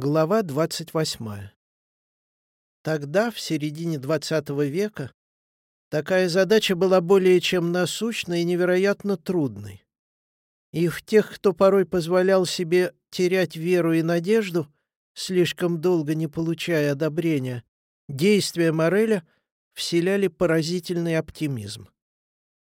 Глава 28. Тогда, в середине XX века, такая задача была более чем насущной и невероятно трудной. И в тех, кто порой позволял себе терять веру и надежду, слишком долго не получая одобрения, действия Мореля вселяли поразительный оптимизм.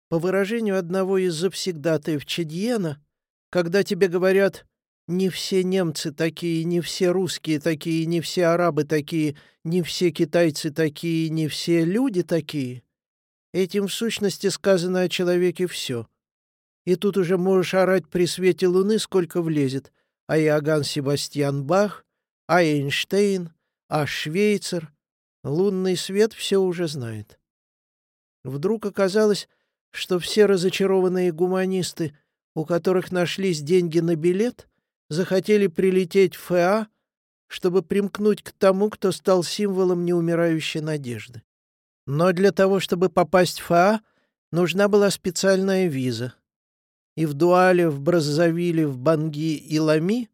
По выражению одного из завсегдатаев Чедьена, когда тебе говорят не все немцы такие, не все русские такие, не все арабы такие, не все китайцы такие, не все люди такие. Этим в сущности сказано о человеке все. И тут уже можешь орать при свете луны, сколько влезет. А Иоганн Себастьян Бах, а Эйнштейн, а Швейцер. Лунный свет все уже знает. Вдруг оказалось, что все разочарованные гуманисты, у которых нашлись деньги на билет — захотели прилететь в ФА, чтобы примкнуть к тому, кто стал символом неумирающей надежды. Но для того, чтобы попасть в ФА, нужна была специальная виза. И в Дуале, в Браззавиле, в Банги и Лами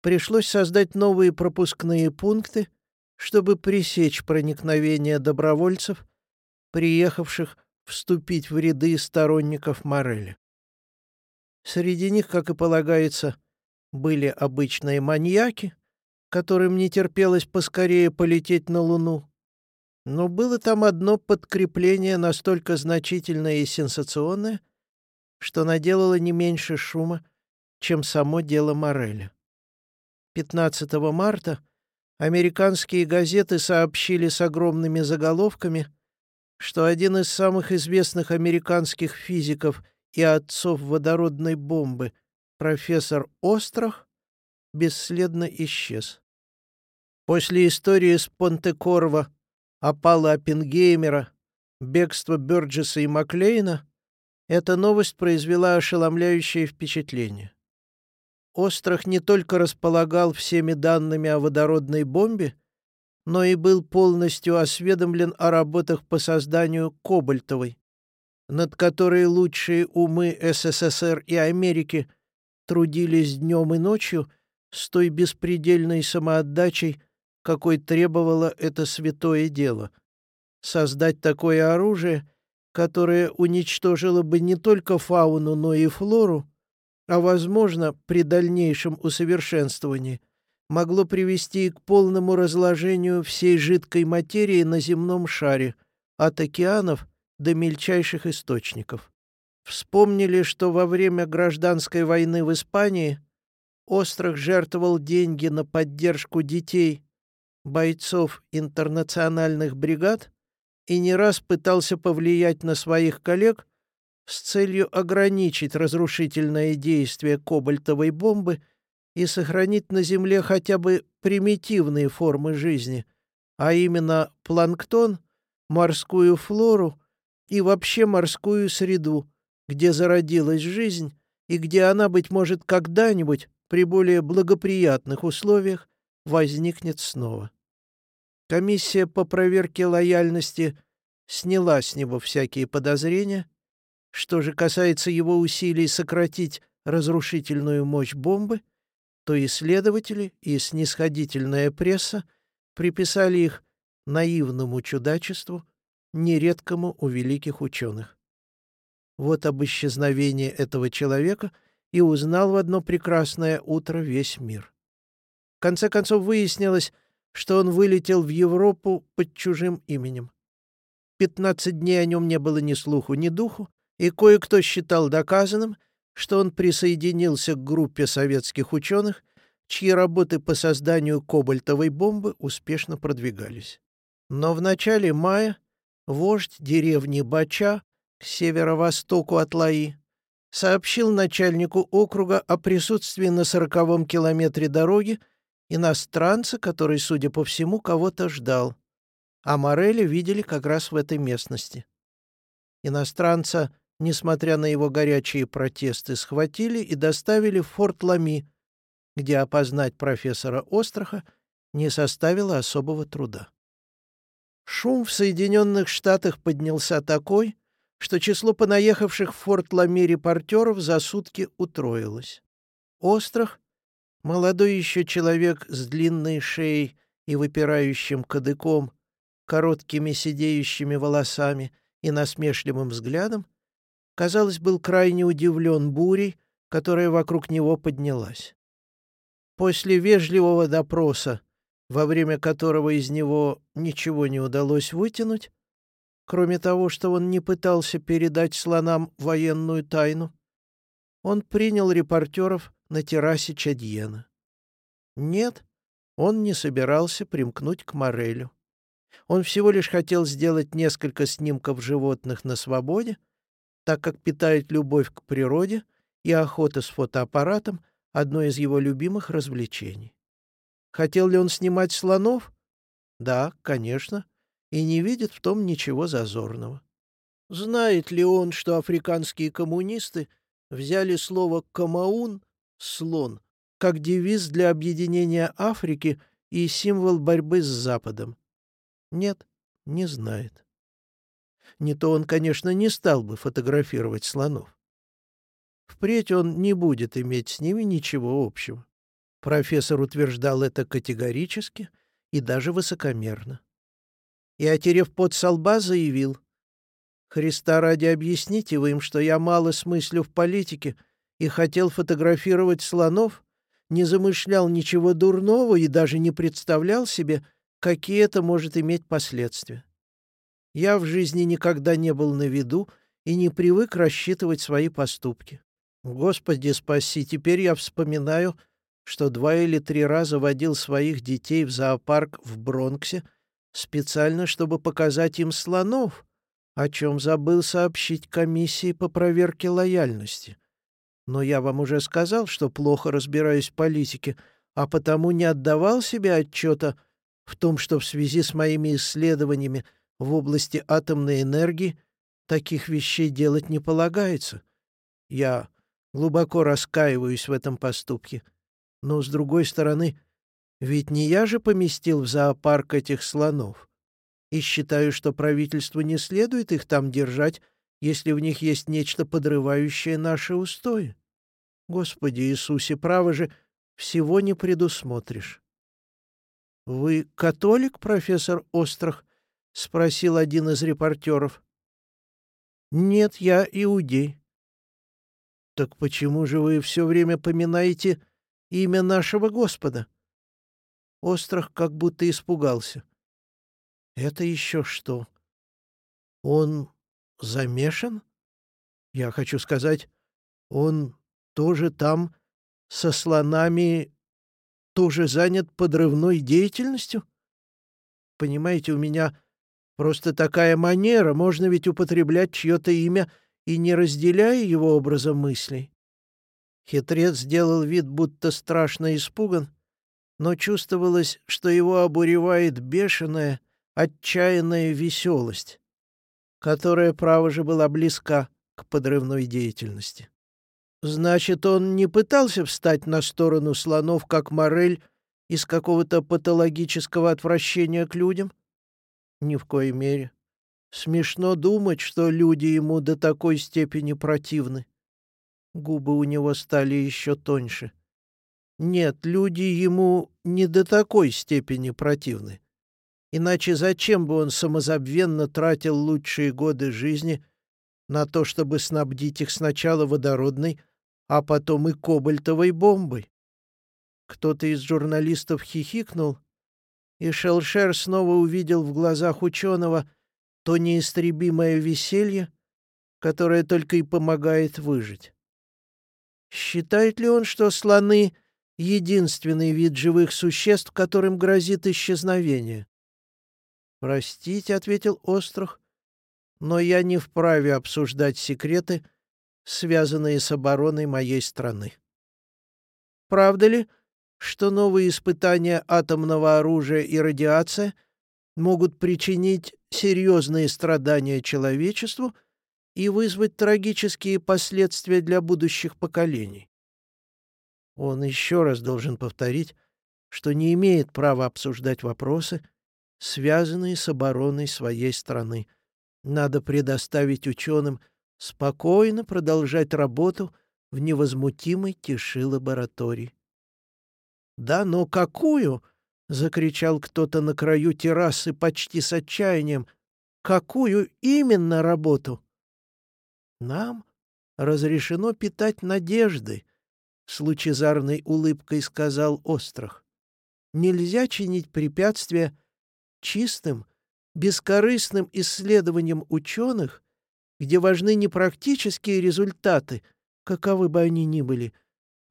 пришлось создать новые пропускные пункты, чтобы пресечь проникновение добровольцев, приехавших вступить в ряды сторонников Мореля. Среди них, как и полагается, были обычные маньяки, которым не терпелось поскорее полететь на Луну. Но было там одно подкрепление настолько значительное и сенсационное, что наделало не меньше шума, чем само дело Мореля. 15 марта американские газеты сообщили с огромными заголовками, что один из самых известных американских физиков и отцов водородной бомбы — профессор Острах бесследно исчез. После истории с Понте-Корво, опала Оппенгеймера, бегства Бёрджеса и Маклейна эта новость произвела ошеломляющее впечатление. Острах не только располагал всеми данными о водородной бомбе, но и был полностью осведомлен о работах по созданию кобальтовой, над которой лучшие умы СССР и Америки – трудились днем и ночью с той беспредельной самоотдачей, какой требовало это святое дело. Создать такое оружие, которое уничтожило бы не только фауну, но и флору, а, возможно, при дальнейшем усовершенствовании, могло привести к полному разложению всей жидкой материи на земном шаре, от океанов до мельчайших источников. Вспомнили, что во время гражданской войны в Испании Остров жертвовал деньги на поддержку детей, бойцов интернациональных бригад и не раз пытался повлиять на своих коллег с целью ограничить разрушительное действие кобальтовой бомбы и сохранить на Земле хотя бы примитивные формы жизни, а именно планктон, морскую флору и вообще морскую среду, где зародилась жизнь и где она, быть может, когда-нибудь при более благоприятных условиях возникнет снова. Комиссия по проверке лояльности сняла с него всякие подозрения. Что же касается его усилий сократить разрушительную мощь бомбы, то исследователи и снисходительная пресса приписали их наивному чудачеству, нередкому у великих ученых. Вот об исчезновении этого человека и узнал в одно прекрасное утро весь мир. В конце концов выяснилось, что он вылетел в Европу под чужим именем. Пятнадцать дней о нем не было ни слуху, ни духу, и кое-кто считал доказанным, что он присоединился к группе советских ученых, чьи работы по созданию кобальтовой бомбы успешно продвигались. Но в начале мая вождь деревни Бача к северо-востоку от Лаи, сообщил начальнику округа о присутствии на сороковом километре дороги иностранца, который, судя по всему, кого-то ждал. А Мореля видели как раз в этой местности. Иностранца, несмотря на его горячие протесты, схватили и доставили в форт Лами, где опознать профессора Остраха не составило особого труда. Шум в Соединенных Штатах поднялся такой, что число понаехавших в форт Ламе репортеров за сутки утроилось. Остров Молодой еще человек с длинной шеей и выпирающим кадыком, короткими сидеющими волосами и насмешливым взглядом, казалось, был крайне удивлен бурей, которая вокруг него поднялась. После вежливого допроса, во время которого из него ничего не удалось вытянуть, кроме того, что он не пытался передать слонам военную тайну, он принял репортеров на террасе Чадьена. Нет, он не собирался примкнуть к Морелю. Он всего лишь хотел сделать несколько снимков животных на свободе, так как питает любовь к природе, и охота с фотоаппаратом — одно из его любимых развлечений. Хотел ли он снимать слонов? Да, конечно, и не видит в том ничего зазорного. Знает ли он, что африканские коммунисты взяли слово «камаун» — «слон» как девиз для объединения Африки и символ борьбы с Западом? Нет, не знает. Не то он, конечно, не стал бы фотографировать слонов. Впредь он не будет иметь с ними ничего общего. Профессор утверждал это категорически и даже высокомерно. И, отерев под со лба, заявил, «Христа ради объясните вы им, что я мало смыслю в политике и хотел фотографировать слонов, не замышлял ничего дурного и даже не представлял себе, какие это может иметь последствия. Я в жизни никогда не был на виду и не привык рассчитывать свои поступки. Господи спаси, теперь я вспоминаю, что два или три раза водил своих детей в зоопарк в Бронксе специально, чтобы показать им слонов, о чем забыл сообщить комиссии по проверке лояльности. Но я вам уже сказал, что плохо разбираюсь в политике, а потому не отдавал себе отчета в том, что в связи с моими исследованиями в области атомной энергии таких вещей делать не полагается. Я глубоко раскаиваюсь в этом поступке. Но, с другой стороны, ведь не я же поместил в зоопарк этих слонов. И считаю, что правительству не следует их там держать, если в них есть нечто подрывающее наши устои. Господи Иисусе, право же, всего не предусмотришь. — Вы католик, профессор Острах? — спросил один из репортеров. — Нет, я иудей. — Так почему же вы все время поминаете имя нашего Господа? Острах как будто испугался. — Это еще что? Он замешан? Я хочу сказать, он тоже там со слонами тоже занят подрывной деятельностью? Понимаете, у меня просто такая манера, можно ведь употреблять чье-то имя и не разделяя его образа мыслей. Хитрец сделал вид, будто страшно испуган, но чувствовалось, что его обуревает бешеная, отчаянная веселость, которая, право же, была близка к подрывной деятельности. Значит, он не пытался встать на сторону слонов, как Морель, из какого-то патологического отвращения к людям? Ни в коей мере. Смешно думать, что люди ему до такой степени противны. Губы у него стали еще тоньше. Нет, люди ему не до такой степени противны. Иначе зачем бы он самозабвенно тратил лучшие годы жизни на то, чтобы снабдить их сначала водородной, а потом и кобальтовой бомбой. Кто-то из журналистов хихикнул, и Шелшер снова увидел в глазах ученого то неистребимое веселье, которое только и помогает выжить. Считает ли он, что слоны — единственный вид живых существ, которым грозит исчезновение? «Простите», — ответил Остров, — «но я не вправе обсуждать секреты, связанные с обороной моей страны. Правда ли, что новые испытания атомного оружия и радиация могут причинить серьезные страдания человечеству и вызвать трагические последствия для будущих поколений? Он еще раз должен повторить, что не имеет права обсуждать вопросы, связанные с обороной своей страны. Надо предоставить ученым – спокойно продолжать работу в невозмутимой тиши лаборатории. «Да, но какую?» — закричал кто-то на краю террасы почти с отчаянием. «Какую именно работу?» «Нам разрешено питать надежды», — с лучезарной улыбкой сказал Остров. «Нельзя чинить препятствия чистым, бескорыстным исследованиям ученых, где важны не практические результаты, каковы бы они ни были,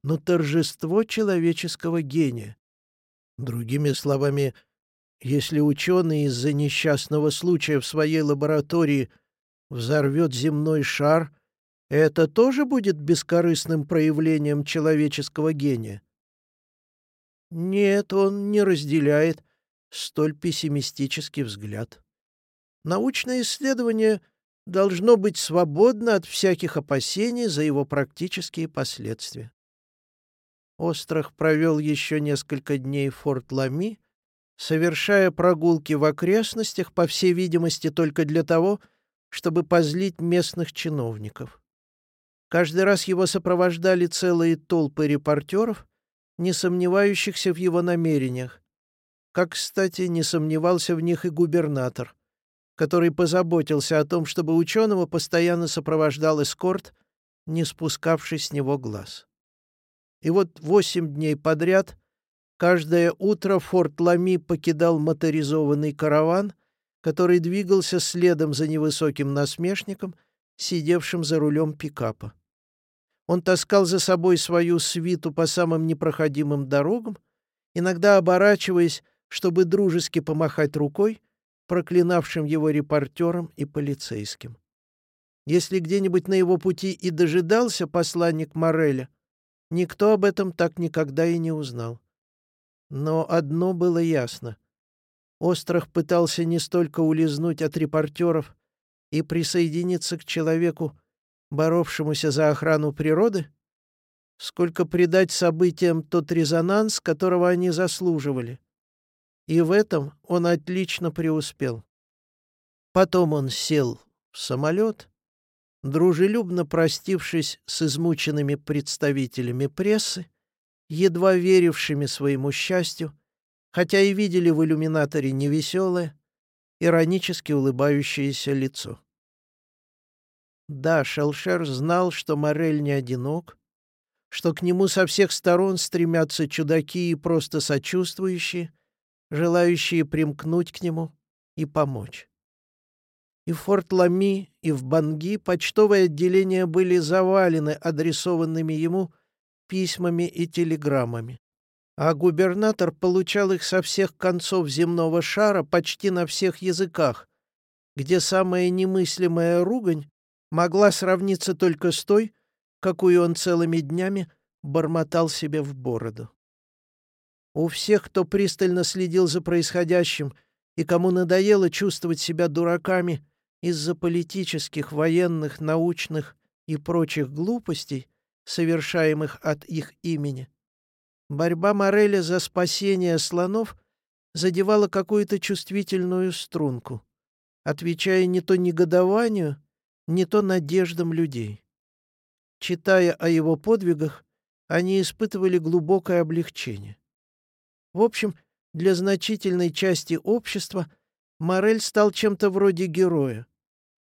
но торжество человеческого гения. Другими словами, если ученый из-за несчастного случая в своей лаборатории взорвет земной шар, это тоже будет бескорыстным проявлением человеческого гения? Нет, он не разделяет столь пессимистический взгляд. Научное исследование должно быть свободно от всяких опасений за его практические последствия. Острах провел еще несколько дней в Форт Лами, совершая прогулки в окрестностях, по всей видимости, только для того, чтобы позлить местных чиновников. Каждый раз его сопровождали целые толпы репортеров, не сомневающихся в его намерениях. Как, кстати, не сомневался в них и губернатор, который позаботился о том, чтобы ученого постоянно сопровождал эскорт, не спускавший с него глаз. И вот восемь дней подряд каждое утро Форт Лами покидал моторизованный караван, который двигался следом за невысоким насмешником, сидевшим за рулем пикапа. Он таскал за собой свою свиту по самым непроходимым дорогам, иногда оборачиваясь, чтобы дружески помахать рукой проклинавшим его репортерам и полицейским. Если где-нибудь на его пути и дожидался посланник Мореля, Никто об этом так никогда и не узнал. Но одно было ясно. Остров пытался не столько улизнуть от репортеров и присоединиться к человеку, боровшемуся за охрану природы, сколько придать событиям тот резонанс, которого они заслуживали. И в этом он отлично преуспел. Потом он сел в самолет дружелюбно простившись с измученными представителями прессы, едва верившими своему счастью, хотя и видели в иллюминаторе невеселое, иронически улыбающееся лицо. Да, Шелшер знал, что Морель не одинок, что к нему со всех сторон стремятся чудаки и просто сочувствующие, желающие примкнуть к нему и помочь. И в Форт-Лами, и в Банги почтовые отделения были завалены адресованными ему письмами и телеграммами. А губернатор получал их со всех концов земного шара почти на всех языках, где самая немыслимая ругань могла сравниться только с той, какую он целыми днями бормотал себе в бороду. У всех, кто пристально следил за происходящим и кому надоело чувствовать себя дураками, из-за политических, военных, научных и прочих глупостей, совершаемых от их имени. Борьба Мореля за спасение слонов задевала какую-то чувствительную струнку, отвечая не то негодованию, не то надеждам людей. Читая о его подвигах, они испытывали глубокое облегчение. В общем, для значительной части общества Морель стал чем-то вроде героя,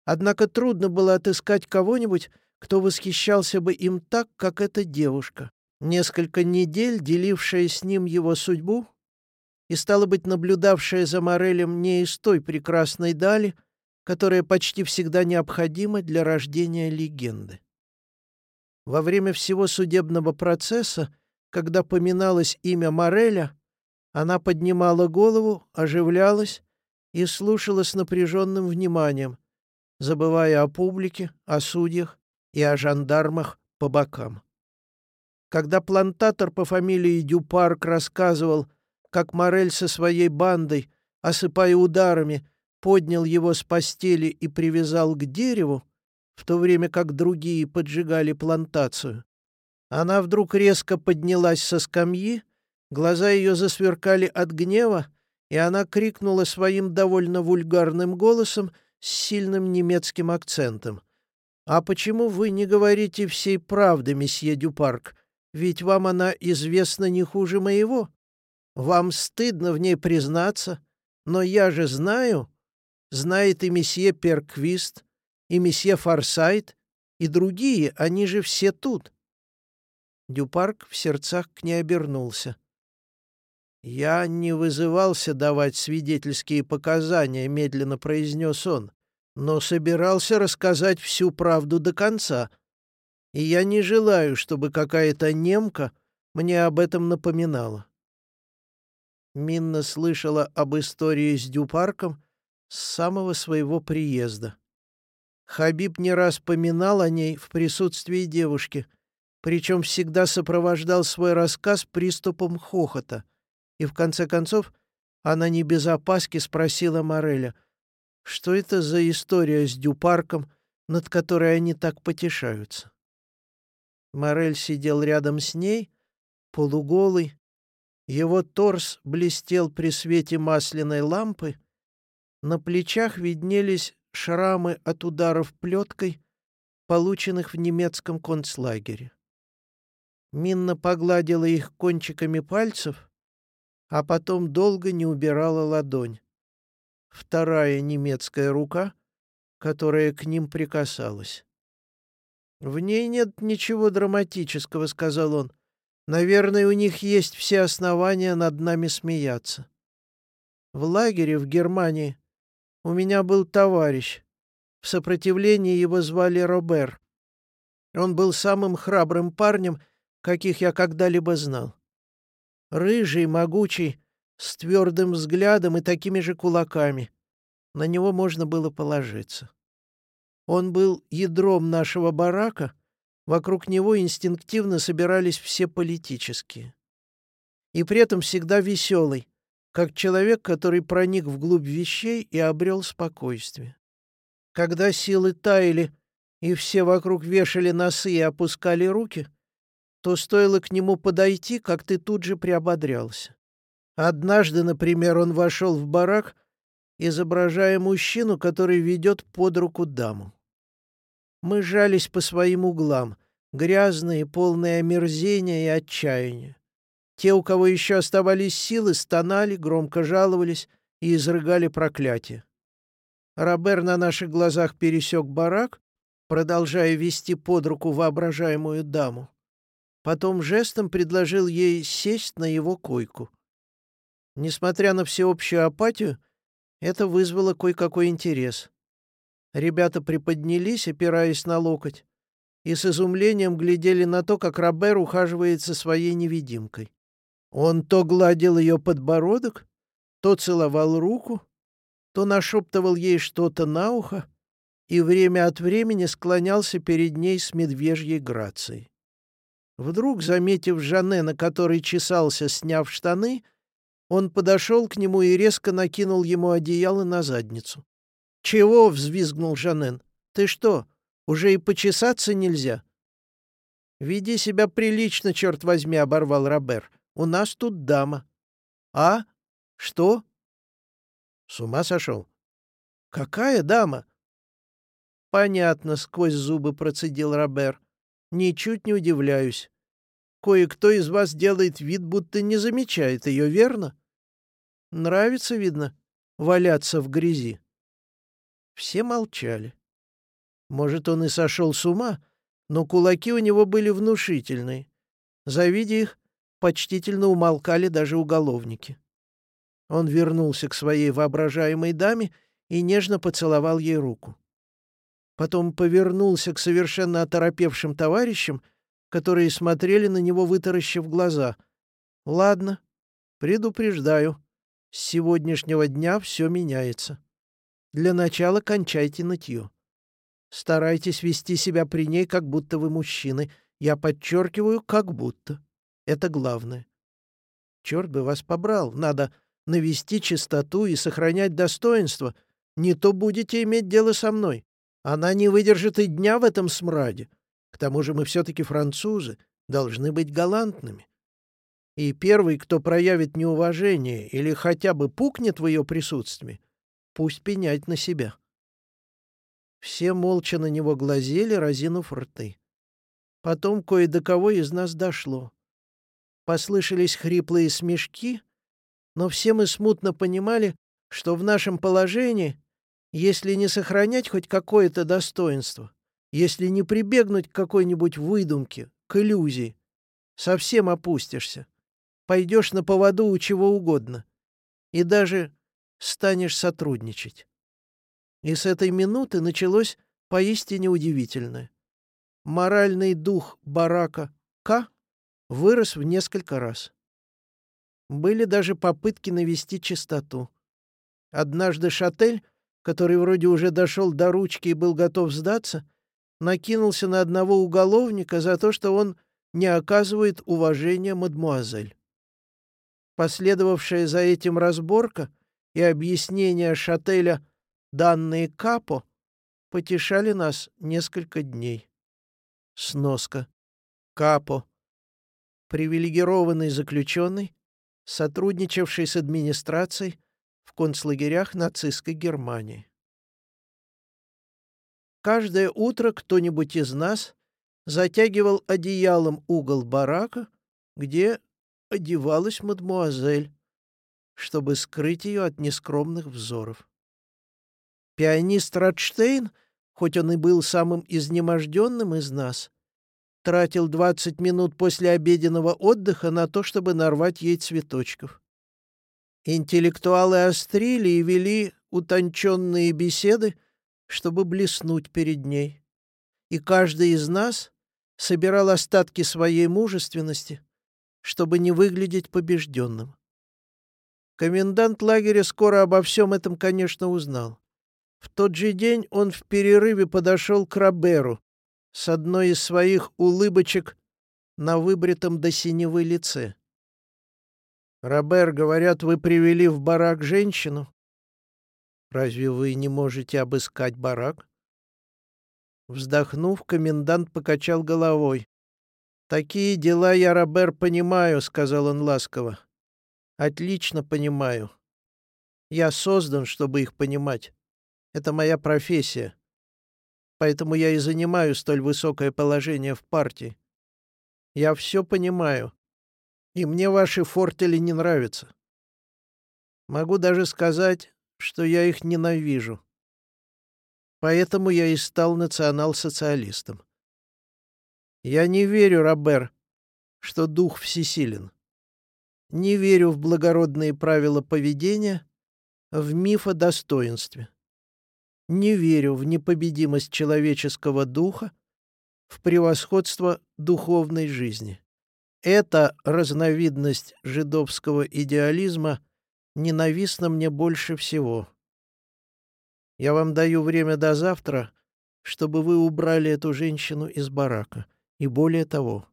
Однако трудно было отыскать кого-нибудь, кто восхищался бы им так, как эта девушка, несколько недель делившая с ним его судьбу и, стало быть, наблюдавшая за Морелем не из той прекрасной дали, которая почти всегда необходима для рождения легенды. Во время всего судебного процесса, когда поминалось имя Мореля, она поднимала голову, оживлялась и слушала с напряженным вниманием, забывая о публике, о судьях и о жандармах по бокам. Когда плантатор по фамилии Дюпарк рассказывал, как Морель со своей бандой, осыпая ударами, поднял его с постели и привязал к дереву, в то время как другие поджигали плантацию, она вдруг резко поднялась со скамьи, глаза ее засверкали от гнева, и она крикнула своим довольно вульгарным голосом, с сильным немецким акцентом. «А почему вы не говорите всей правды, месье Дюпарк? Ведь вам она известна не хуже моего. Вам стыдно в ней признаться, но я же знаю, знает и месье Перквист, и месье Форсайт, и другие, они же все тут. Дюпарк в сердцах к ней обернулся. «Я не вызывался давать свидетельские показания», — медленно произнес он, «но собирался рассказать всю правду до конца. И я не желаю, чтобы какая-то немка мне об этом напоминала». Минна слышала об истории с Дюпарком с самого своего приезда. Хабиб не раз поминал о ней в присутствии девушки, причем всегда сопровождал свой рассказ приступом хохота — и в конце концов она не без опаски спросила Мореля, что это за история с Дюпарком, над которой они так потешаются. Морель сидел рядом с ней, полуголый. Его торс блестел при свете масляной лампы. На плечах виднелись шрамы от ударов плеткой, полученных в немецком концлагере. Минна погладила их кончиками пальцев, а потом долго не убирала ладонь. Вторая немецкая рука, которая к ним прикасалась. «В ней нет ничего драматического», — сказал он. «Наверное, у них есть все основания над нами смеяться. В лагере в Германии у меня был товарищ. В сопротивлении его звали Робер. Он был самым храбрым парнем, каких я когда-либо знал. Рыжий, могучий, с твердым взглядом и такими же кулаками. На него можно было положиться. Он был ядром нашего барака, вокруг него инстинктивно собирались все политические. И при этом всегда веселый, как человек, который проник вглубь вещей и обрел спокойствие. Когда силы таяли, и все вокруг вешали носы и опускали руки — то стоило к нему подойти, как ты тут же приободрялся. Однажды, например, он вошел в барак, изображая мужчину, который ведет под руку даму. Мы жались по своим углам, грязные, полные омерзения и отчаяния. Те, у кого еще оставались силы, стонали, громко жаловались и изрыгали проклятия. Робер на наших глазах пересек барак, продолжая вести под руку воображаемую даму. Потом жестом предложил ей сесть на его койку. Несмотря на всеобщую апатию, это вызвало кое-какой интерес. Ребята приподнялись, опираясь на локоть, и с изумлением глядели на то, как Робер ухаживает со своей невидимкой. Он то гладил ее подбородок, то целовал руку, то нашептывал ей что-то на ухо и время от времени склонялся перед ней с медвежьей грацией. Вдруг, заметив Жанне, на который чесался, сняв штаны, он подошел к нему и резко накинул ему одеяло на задницу. «Чего?» — взвизгнул Жанен. «Ты что, уже и почесаться нельзя?» «Веди себя прилично, черт возьми», — оборвал Робер. «У нас тут дама». «А? Что?» «С ума сошел?» «Какая дама?» «Понятно», — сквозь зубы процедил Робер. Ничуть не удивляюсь. Кое-кто из вас делает вид, будто не замечает ее, верно? Нравится, видно, валяться в грязи. Все молчали. Может, он и сошел с ума, но кулаки у него были внушительные. Завидя их, почтительно умолкали даже уголовники. Он вернулся к своей воображаемой даме и нежно поцеловал ей руку. Потом повернулся к совершенно оторопевшим товарищам, которые смотрели на него, вытаращив глаза. «Ладно, предупреждаю, с сегодняшнего дня все меняется. Для начала кончайте нытье. Старайтесь вести себя при ней, как будто вы мужчины. Я подчеркиваю, как будто. Это главное. Черт бы вас побрал, надо навести чистоту и сохранять достоинство. Не то будете иметь дело со мной. Она не выдержит и дня в этом смраде. К тому же мы все-таки французы, должны быть галантными. И первый, кто проявит неуважение или хотя бы пукнет в ее присутствии, пусть пенять на себя. Все молча на него глазели, разинув рты. Потом кое до кого из нас дошло. Послышались хриплые смешки, но все мы смутно понимали, что в нашем положении, если не сохранять хоть какое-то достоинство, если не прибегнуть к какой-нибудь выдумке, к иллюзии, совсем опустишься, пойдешь на поводу у чего угодно и даже станешь сотрудничать. И с этой минуты началось поистине удивительное. Моральный дух барака К вырос в несколько раз. Были даже попытки навести чистоту. Однажды Шатель, который вроде уже дошел до ручки и был готов сдаться, накинулся на одного уголовника за то, что он не оказывает уважения мадмуазель. Последовавшая за этим разборка и объяснение Шателя данные Капо потешали нас несколько дней. Сноска. Капо. Привилегированный заключенный, сотрудничавший с администрацией в концлагерях нацистской Германии. Каждое утро кто-нибудь из нас затягивал одеялом угол барака, где одевалась мадмуазель, чтобы скрыть ее от нескромных взоров. Пианист Радштейн, хоть он и был самым изнеможденным из нас, тратил 20 минут после обеденного отдыха на то, чтобы нарвать ей цветочков. Интеллектуалы острили и вели утонченные беседы, чтобы блеснуть перед ней. И каждый из нас собирал остатки своей мужественности, чтобы не выглядеть побежденным. Комендант лагеря скоро обо всем этом, конечно, узнал. В тот же день он в перерыве подошел к Роберу с одной из своих улыбочек на выбритом до синевы лице. «Робер, говорят, вы привели в барак женщину. Разве вы не можете обыскать барак?» Вздохнув, комендант покачал головой. «Такие дела я, Робер, понимаю», — сказал он ласково. «Отлично понимаю. Я создан, чтобы их понимать. Это моя профессия. Поэтому я и занимаю столь высокое положение в партии. Я все понимаю. И мне ваши фортели не нравятся. Могу даже сказать, что я их ненавижу. Поэтому я и стал национал-социалистом. Я не верю, Робер, что дух всесилен. Не верю в благородные правила поведения, в миф о достоинстве не верю в непобедимость человеческого духа, в превосходство духовной жизни. Эта разновидность жидовского идеализма ненавистна мне больше всего. Я вам даю время до завтра, чтобы вы убрали эту женщину из барака. И более того.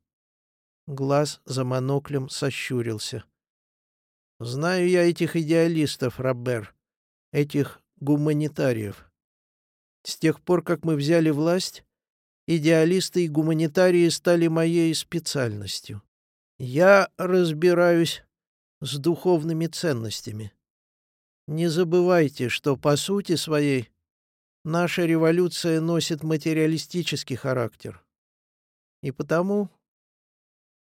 Глаз за моноклем сощурился. Знаю я этих идеалистов, Робер, этих гуманитариев. С тех пор, как мы взяли власть, идеалисты и гуманитарии стали моей специальностью. Я разбираюсь с духовными ценностями. Не забывайте, что по сути своей наша революция носит материалистический характер. И потому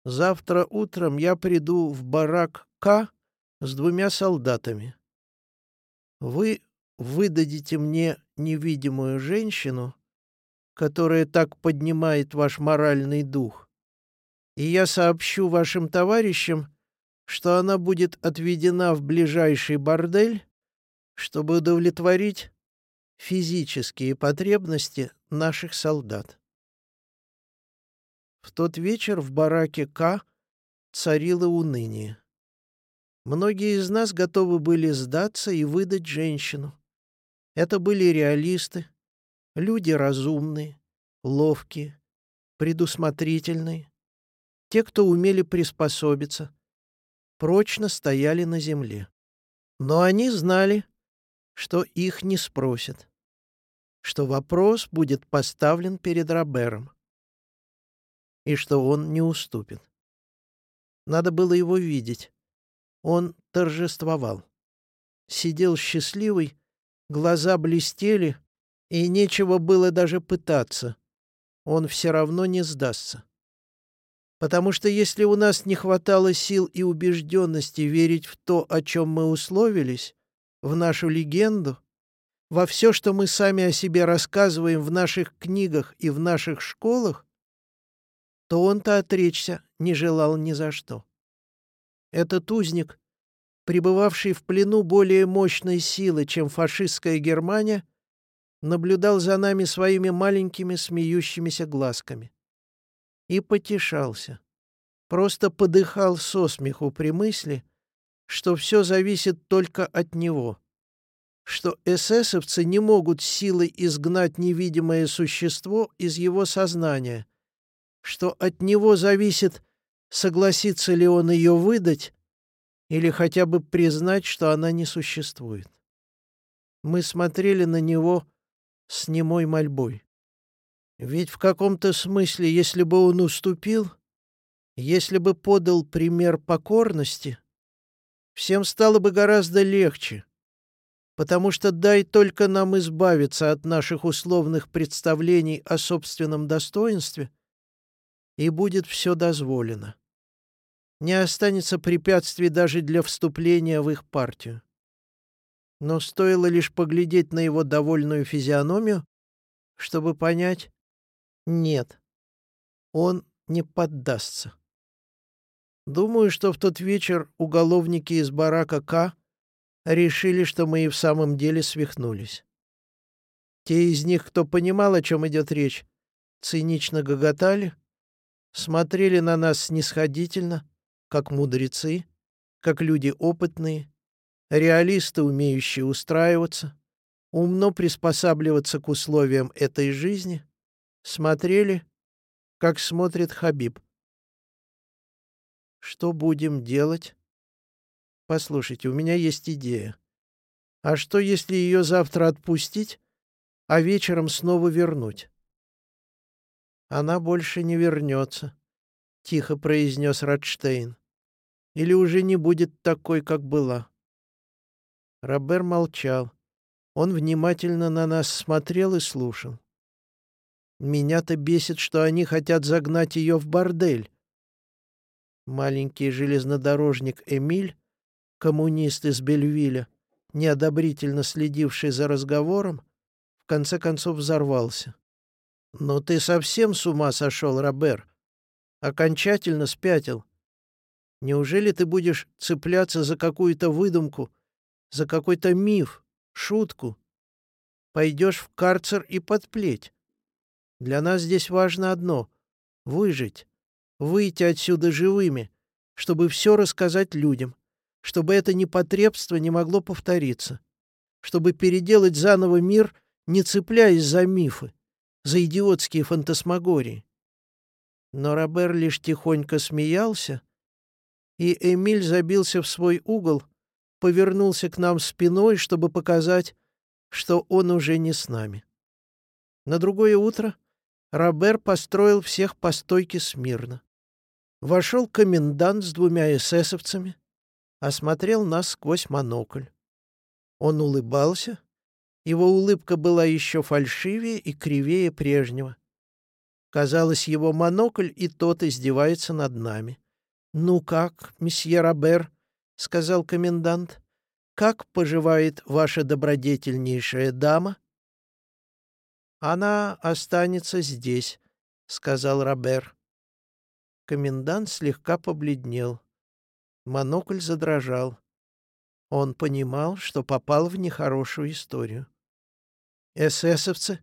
завтра утром я приду в барак К с двумя солдатами. Вы выдадите мне невидимую женщину, которая так поднимает ваш моральный дух, и я сообщу вашим товарищам, что она будет отведена в ближайший бордель, чтобы удовлетворить физические потребности наших солдат. В тот вечер в бараке К царило уныние. Многие из нас готовы были сдаться и выдать женщину. Это были реалисты, люди разумные, ловкие, предусмотрительные, те, кто умели приспособиться, прочно стояли на земле. Но они знали, что их не спросят, что вопрос будет поставлен перед Робером и что он не уступит. Надо было его видеть. Он торжествовал. Сидел счастливый, Глаза блестели, и нечего было даже пытаться. Он все равно не сдастся. Потому что если у нас не хватало сил и убежденности верить в то, о чем мы условились, в нашу легенду, во все, что мы сами о себе рассказываем в наших книгах и в наших школах, то он-то отречься не желал ни за что. Этот узник, пребывавший в плену более мощной силы, чем фашистская Германия, наблюдал за нами своими маленькими смеющимися глазками. И потешался. Просто подыхал со смеху при мысли, что все зависит только от него. Что эсэсовцы не могут силой изгнать невидимое существо из его сознания. Что от него зависит, согласится ли он ее выдать или хотя бы признать, что она не существует. Мы смотрели на него с немой мольбой. Ведь в каком-то смысле, если бы он уступил, если бы подал пример покорности, всем стало бы гораздо легче, потому что дай только нам избавиться от наших условных представлений о собственном достоинстве, и будет все дозволено. Не останется препятствий даже для вступления в их партию но стоило лишь поглядеть на его довольную физиономию, чтобы понять — нет, он не поддастся. Думаю, что в тот вечер уголовники из барака К решили, что мы и в самом деле свихнулись. Те из них, кто понимал, о чем идет речь, цинично гоготали, смотрели на нас снисходительно, как мудрецы, как люди опытные, реалисты, умеющие устраиваться, умно приспосабливаться к условиям этой жизни, смотрели, как смотрит Хабиб. Что будем делать? Послушайте, у меня есть идея. А что, если ее завтра отпустить, а вечером снова вернуть? Она больше не вернется, — тихо произнес Радштейн. Или уже не будет такой, как была. Робер молчал. Он внимательно на нас смотрел и слушал. Меня-то бесит, что они хотят загнать ее в бордель. Маленький железнодорожник Эмиль, коммунист из Бельвиля, неодобрительно следивший за разговором, в конце концов взорвался. «Но ты совсем с ума сошел, Робер? Окончательно спятил. Неужели ты будешь цепляться за какую-то выдумку, за какой-то миф, шутку. Пойдешь в карцер и подплеть. Для нас здесь важно одно — выжить, выйти отсюда живыми, чтобы все рассказать людям, чтобы это непотребство не могло повториться, чтобы переделать заново мир, не цепляясь за мифы, за идиотские фантасмагории. Но Робер лишь тихонько смеялся, и Эмиль забился в свой угол, повернулся к нам спиной, чтобы показать, что он уже не с нами. На другое утро Робер построил всех по стойке смирно. Вошел комендант с двумя эсэсовцами, осмотрел нас сквозь монокль. Он улыбался, его улыбка была еще фальшивее и кривее прежнего. Казалось, его монокль и тот издевается над нами. «Ну как, месье Робер?» — сказал комендант. «Как поживает ваша добродетельнейшая дама?» «Она останется здесь», — сказал Робер. Комендант слегка побледнел. Монокль задрожал. Он понимал, что попал в нехорошую историю. Эсэсовцы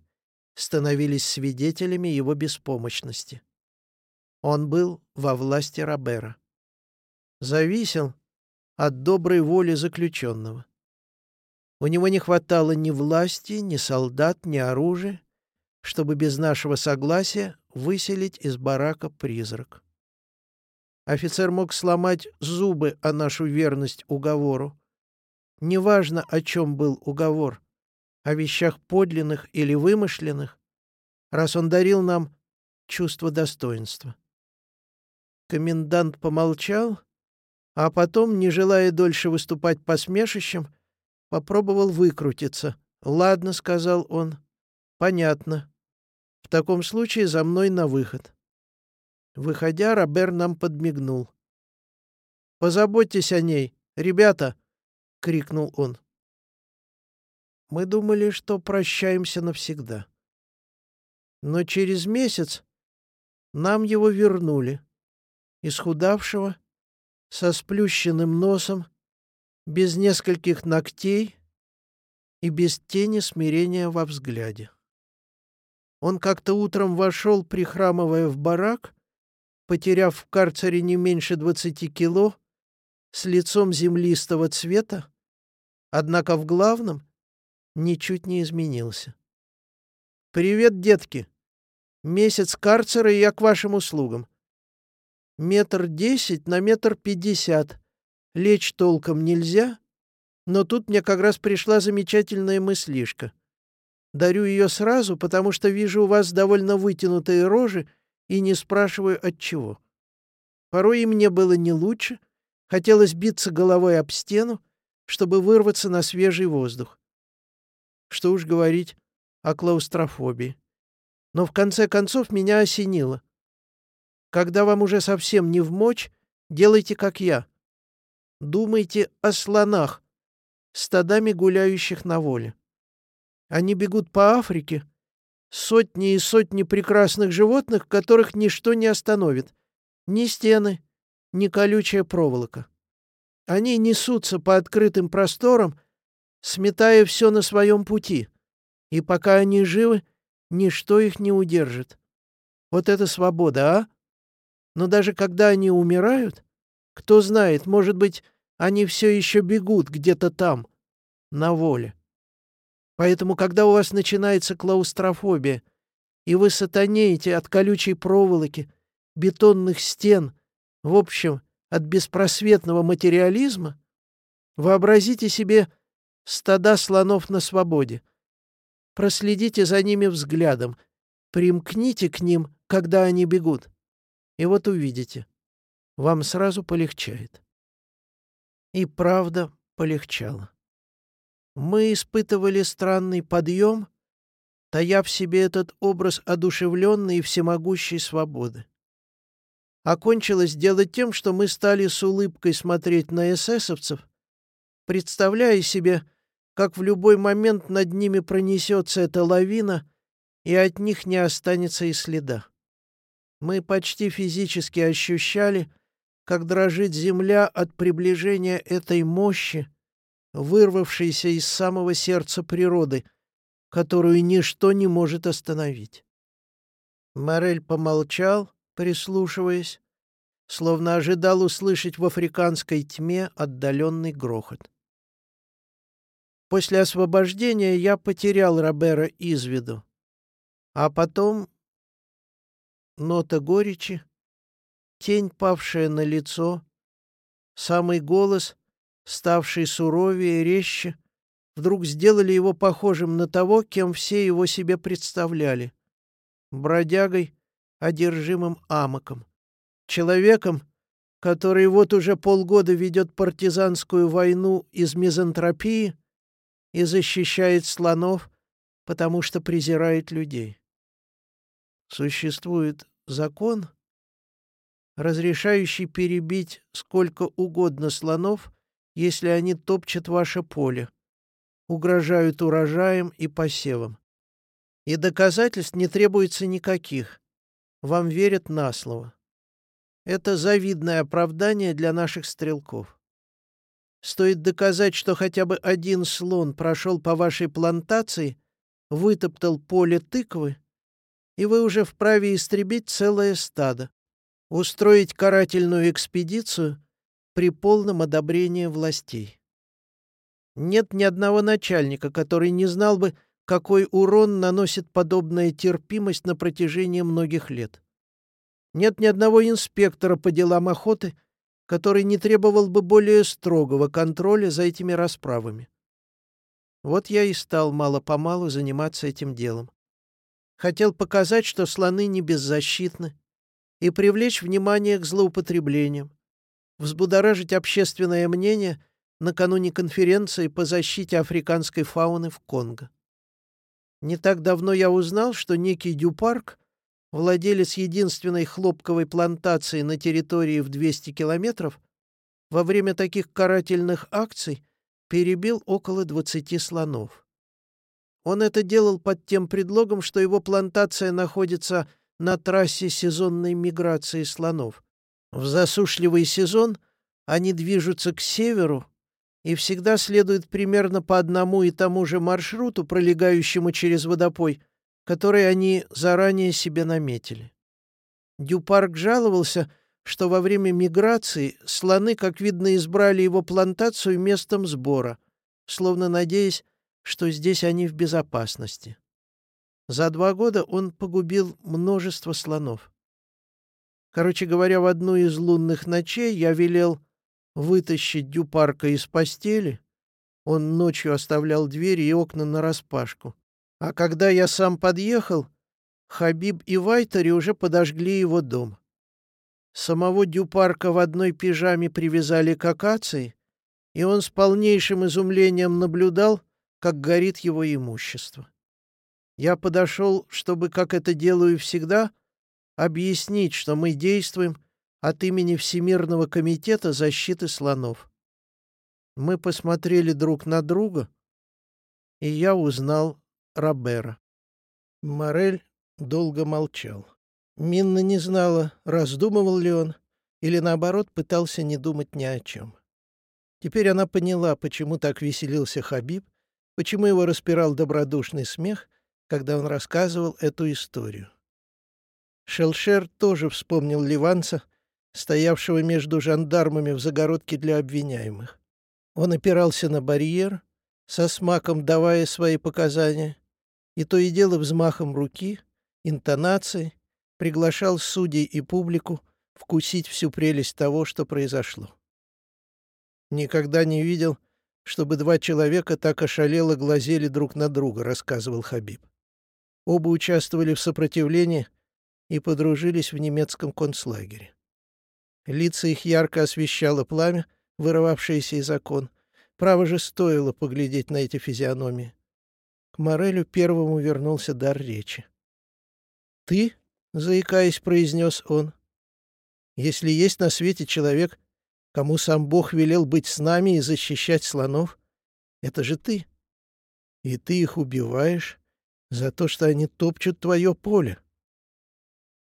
становились свидетелями его беспомощности. Он был во власти Робера. Зависел от доброй воли заключенного. У него не хватало ни власти, ни солдат, ни оружия, чтобы без нашего согласия выселить из барака призрак. Офицер мог сломать зубы о нашу верность уговору. Неважно, о чем был уговор, о вещах подлинных или вымышленных, раз он дарил нам чувство достоинства. Комендант помолчал а потом, не желая дольше выступать посмешищем, попробовал выкрутиться. «Ладно», — сказал он, — «понятно. В таком случае за мной на выход». Выходя, Робер нам подмигнул. «Позаботьтесь о ней, ребята!» — крикнул он. Мы думали, что прощаемся навсегда. Но через месяц нам его вернули, исхудавшего, со сплющенным носом, без нескольких ногтей и без тени смирения во взгляде. Он как-то утром вошел, прихрамывая в барак, потеряв в карцере не меньше двадцати кило, с лицом землистого цвета, однако в главном ничуть не изменился. «Привет, детки! Месяц карцера, и я к вашим услугам. Метр десять на метр пятьдесят. Лечь толком нельзя, но тут мне как раз пришла замечательная мыслишка. Дарю ее сразу, потому что вижу у вас довольно вытянутые рожи и не спрашиваю от чего. Порой и мне было не лучше, хотелось биться головой об стену, чтобы вырваться на свежий воздух. Что уж говорить о клаустрофобии. Но в конце концов меня осенило. Когда вам уже совсем не в мочь, делайте как я. Думайте о слонах, стадами гуляющих на воле. Они бегут по Африке, сотни и сотни прекрасных животных, которых ничто не остановит. Ни стены, ни колючая проволока. Они несутся по открытым просторам, сметая все на своем пути. И пока они живы, ничто их не удержит. Вот это свобода, а? Но даже когда они умирают, кто знает, может быть, они все еще бегут где-то там, на воле. Поэтому, когда у вас начинается клаустрофобия, и вы сатанеете от колючей проволоки, бетонных стен, в общем, от беспросветного материализма, вообразите себе стада слонов на свободе. Проследите за ними взглядом, примкните к ним, когда они бегут. И вот увидите, вам сразу полегчает. И правда полегчало. Мы испытывали странный подъем, тая в себе этот образ одушевленной и всемогущей свободы. Окончилось дело тем, что мы стали с улыбкой смотреть на эсэсовцев, представляя себе, как в любой момент над ними пронесется эта лавина, и от них не останется и следа. Мы почти физически ощущали, как дрожит земля от приближения этой мощи, вырвавшейся из самого сердца природы, которую ничто не может остановить. Морель помолчал, прислушиваясь, словно ожидал услышать в африканской тьме отдаленный грохот. После освобождения я потерял Робера из виду, а потом нота горечи, тень, павшая на лицо, самый голос, ставший суровее, резче, вдруг сделали его похожим на того, кем все его себе представляли. Бродягой, одержимым амоком. Человеком, который вот уже полгода ведет партизанскую войну из мизантропии и защищает слонов, потому что презирает людей. Существует закон, разрешающий перебить сколько угодно слонов, если они топчат ваше поле, угрожают урожаем и посевом. И доказательств не требуется никаких. Вам верят на слово. Это завидное оправдание для наших стрелков. Стоит доказать, что хотя бы один слон прошел по вашей плантации, вытоптал поле тыквы, и вы уже вправе истребить целое стадо, устроить карательную экспедицию при полном одобрении властей. Нет ни одного начальника, который не знал бы, какой урон наносит подобная терпимость на протяжении многих лет. Нет ни одного инспектора по делам охоты, который не требовал бы более строгого контроля за этими расправами. Вот я и стал мало-помалу заниматься этим делом. Хотел показать, что слоны не беззащитны, и привлечь внимание к злоупотреблениям, взбудоражить общественное мнение накануне конференции по защите африканской фауны в Конго. Не так давно я узнал, что некий Дюпарк владелец единственной хлопковой плантации на территории в 200 километров, во время таких карательных акций перебил около 20 слонов. Он это делал под тем предлогом, что его плантация находится на трассе сезонной миграции слонов. В засушливый сезон они движутся к северу и всегда следуют примерно по одному и тому же маршруту, пролегающему через водопой, который они заранее себе наметили. Дюпарк жаловался, что во время миграции слоны, как видно, избрали его плантацию местом сбора, словно надеясь, что здесь они в безопасности. За два года он погубил множество слонов. Короче говоря, в одну из лунных ночей я велел вытащить Дюпарка из постели. Он ночью оставлял двери и окна нараспашку. А когда я сам подъехал, Хабиб и Вайтери уже подожгли его дом. Самого Дюпарка в одной пижаме привязали к акации, и он с полнейшим изумлением наблюдал, как горит его имущество. Я подошел, чтобы, как это делаю всегда, объяснить, что мы действуем от имени Всемирного комитета защиты слонов. Мы посмотрели друг на друга, и я узнал Робера. Морель долго молчал. Минна не знала, раздумывал ли он, или, наоборот, пытался не думать ни о чем. Теперь она поняла, почему так веселился Хабиб, почему его распирал добродушный смех, когда он рассказывал эту историю. Шелшер тоже вспомнил ливанца, стоявшего между жандармами в загородке для обвиняемых. Он опирался на барьер, со смаком давая свои показания, и то и дело взмахом руки, интонацией, приглашал судей и публику вкусить всю прелесть того, что произошло. Никогда не видел, чтобы два человека так ошалело глазели друг на друга, рассказывал Хабиб. Оба участвовали в сопротивлении и подружились в немецком концлагере. Лица их ярко освещало пламя, вырывавшееся из окон. Право же стоило поглядеть на эти физиономии. К Морелю первому вернулся дар речи. «Ты?» — заикаясь, произнес он. «Если есть на свете человек, кому сам Бог велел быть с нами и защищать слонов, это же ты. И ты их убиваешь за то, что они топчут твое поле».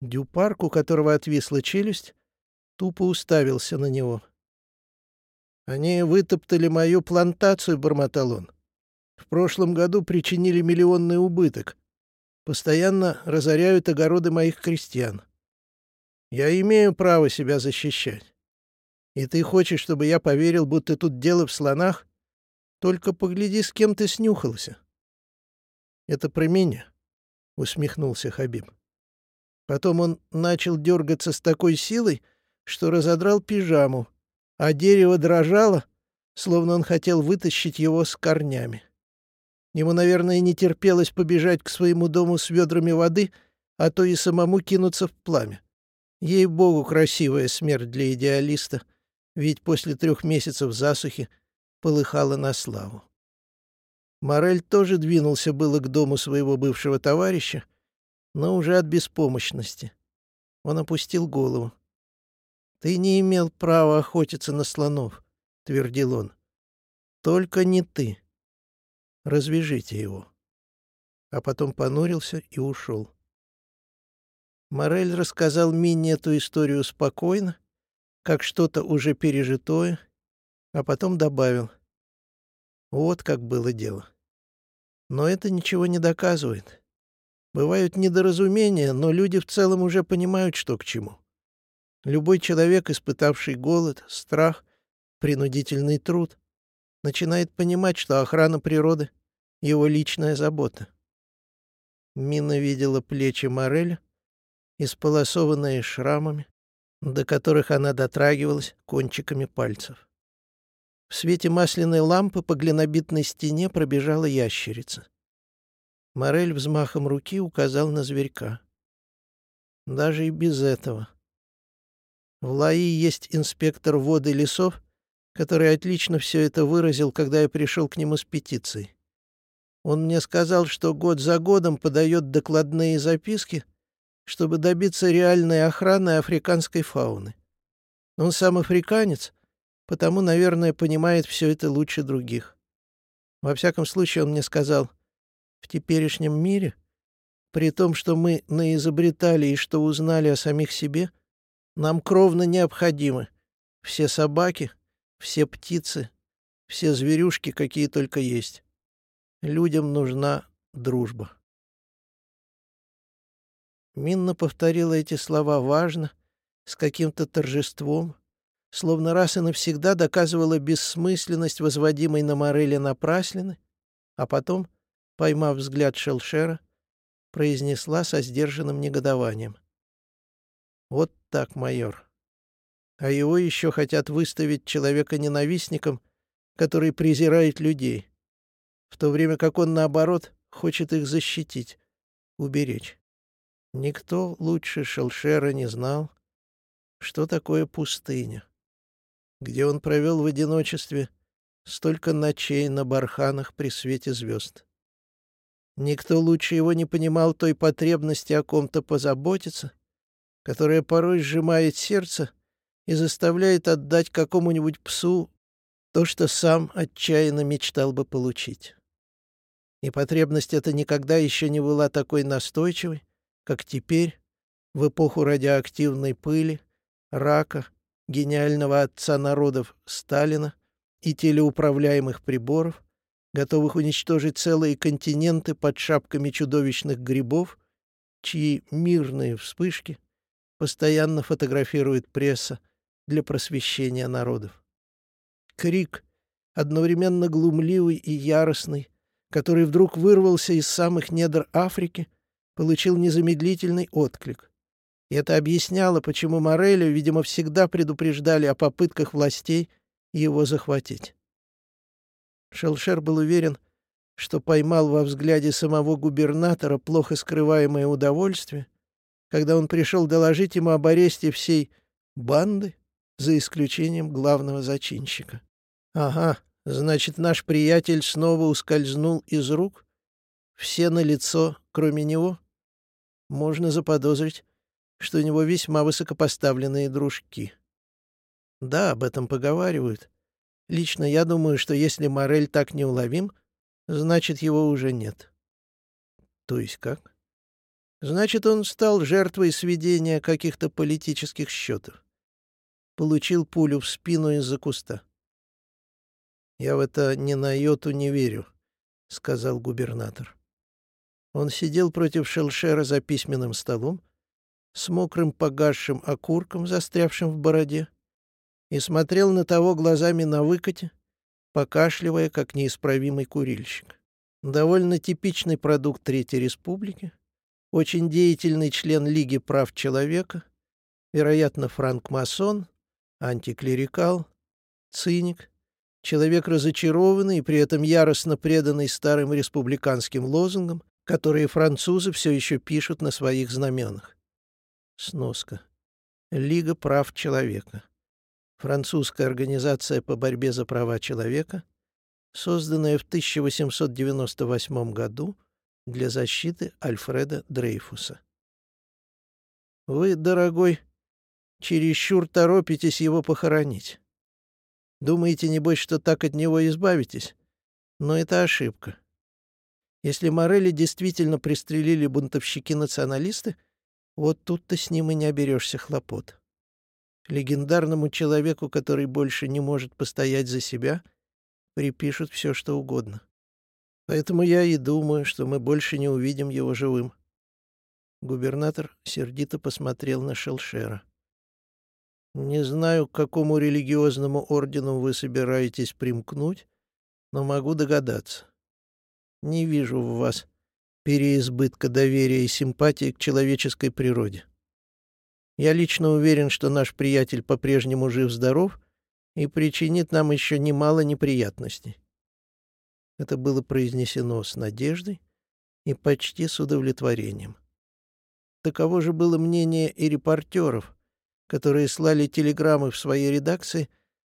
Дюпарк, у которого отвисла челюсть, тупо уставился на него. «Они вытоптали мою плантацию», — бормотал. «В прошлом году причинили миллионный убыток. Постоянно разоряют огороды моих крестьян. Я имею право себя защищать. И ты хочешь, чтобы я поверил, будто тут дело в слонах? Только погляди, с кем ты снюхался». «Это про меня», — усмехнулся Хабиб. Потом он начал дергаться с такой силой, что разодрал пижаму, а дерево дрожало, словно он хотел вытащить его с корнями. Ему, наверное, не терпелось побежать к своему дому с ведрами воды, а то и самому кинуться в пламя. Ей-богу, красивая смерть для идеалиста, ведь после трех месяцев засухи полыхала на славу. Морель тоже двинулся было к дому своего бывшего товарища, но уже от беспомощности. Он опустил голову. «Ты не имел права охотиться на слонов», — твердил он. «Только не ты. Развяжите его». А потом понурился и ушел. Морель рассказал Минни эту историю спокойно, как что-то уже пережитое, а потом добавил. Вот как было дело. Но это ничего не доказывает. Бывают недоразумения, но люди в целом уже понимают, что к чему. Любой человек, испытавший голод, страх, принудительный труд, начинает понимать, что охрана природы — его личная забота. Мина видела плечи Мореля, исполосованные шрамами, до которых она дотрагивалась кончиками пальцев. В свете масляной лампы по глинобитной стене пробежала ящерица. Морель взмахом руки указал на зверька. Даже и без этого в Лаи есть инспектор воды лесов, который отлично все это выразил, когда я пришел к нему с петицией. Он мне сказал, что год за годом подает докладные записки, чтобы добиться реальной охраны африканской фауны. Он сам африканец, потому, наверное, понимает все это лучше других. Во всяком случае, он мне сказал, в теперешнем мире, при том, что мы наизобретали и что узнали о самих себе, нам кровно необходимы все собаки, все птицы, все зверюшки, какие только есть. Людям нужна дружба. Минна повторила эти слова важно, с каким-то торжеством, словно раз и навсегда доказывала бессмысленность возводимой на Мореле напраслины, а потом, поймав взгляд Шелшера, произнесла со сдержанным негодованием. «Вот так, майор. А его еще хотят выставить человека-ненавистником, который презирает людей, в то время как он, наоборот, хочет их защитить, уберечь. Никто лучше Шелшера не знал, что такое пустыня, где он провел в одиночестве столько ночей на барханах при свете звезд. Никто лучше его не понимал той потребности о ком-то позаботиться, которая порой сжимает сердце и заставляет отдать какому-нибудь псу то, что сам отчаянно мечтал бы получить. И потребность эта никогда еще не была такой настойчивой, как теперь, в эпоху радиоактивной пыли, рака, гениального отца народов Сталина и телеуправляемых приборов, готовых уничтожить целые континенты под шапками чудовищных грибов, чьи мирные вспышки постоянно фотографирует пресса для просвещения народов. Крик, одновременно глумливый и яростный, который вдруг вырвался из самых недр Африки, получил незамедлительный отклик. И это объясняло, почему Морелю, видимо, всегда предупреждали о попытках властей его захватить. Шелшер был уверен, что поймал во взгляде самого губернатора плохо скрываемое удовольствие, когда он пришел доложить ему об аресте всей банды, за исключением главного зачинщика. Ага, значит, наш приятель снова ускользнул из рук? Все на лицо, кроме него? Можно заподозрить, что у него весьма высокопоставленные дружки. Да, об этом поговаривают. Лично я думаю, что если Морель так неуловим, значит, его уже нет. То есть как? Значит, он стал жертвой сведения каких-то политических счетов. Получил пулю в спину из-за куста. «Я в это ни на йоту не верю», — сказал губернатор. Он сидел против Шелшера за письменным столом, с мокрым погасшим окурком, застрявшим в бороде, и смотрел на того глазами на выкате, покашливая, как неисправимый курильщик. Довольно типичный продукт Третьей Республики, очень деятельный член Лиги прав человека, вероятно, франк-масон, антиклерикал, циник, человек разочарованный и при этом яростно преданный старым республиканским лозунгам, которые французы все еще пишут на своих знаменах. Сноска. Лига прав человека. Французская организация по борьбе за права человека, созданная в 1898 году для защиты Альфреда Дрейфуса. Вы, дорогой, чересчур торопитесь его похоронить. Думаете, небось, что так от него избавитесь? Но это ошибка. Если Морели действительно пристрелили бунтовщики-националисты, вот тут-то с ним и не оберешься хлопот. Легендарному человеку, который больше не может постоять за себя, припишут все, что угодно. Поэтому я и думаю, что мы больше не увидим его живым. Губернатор сердито посмотрел на Шелшера. «Не знаю, к какому религиозному ордену вы собираетесь примкнуть, но могу догадаться. Не вижу в вас переизбытка доверия и симпатии к человеческой природе. Я лично уверен, что наш приятель по-прежнему жив-здоров и причинит нам еще немало неприятностей. Это было произнесено с надеждой и почти с удовлетворением. Таково же было мнение и репортеров, которые слали телеграммы в своей редакции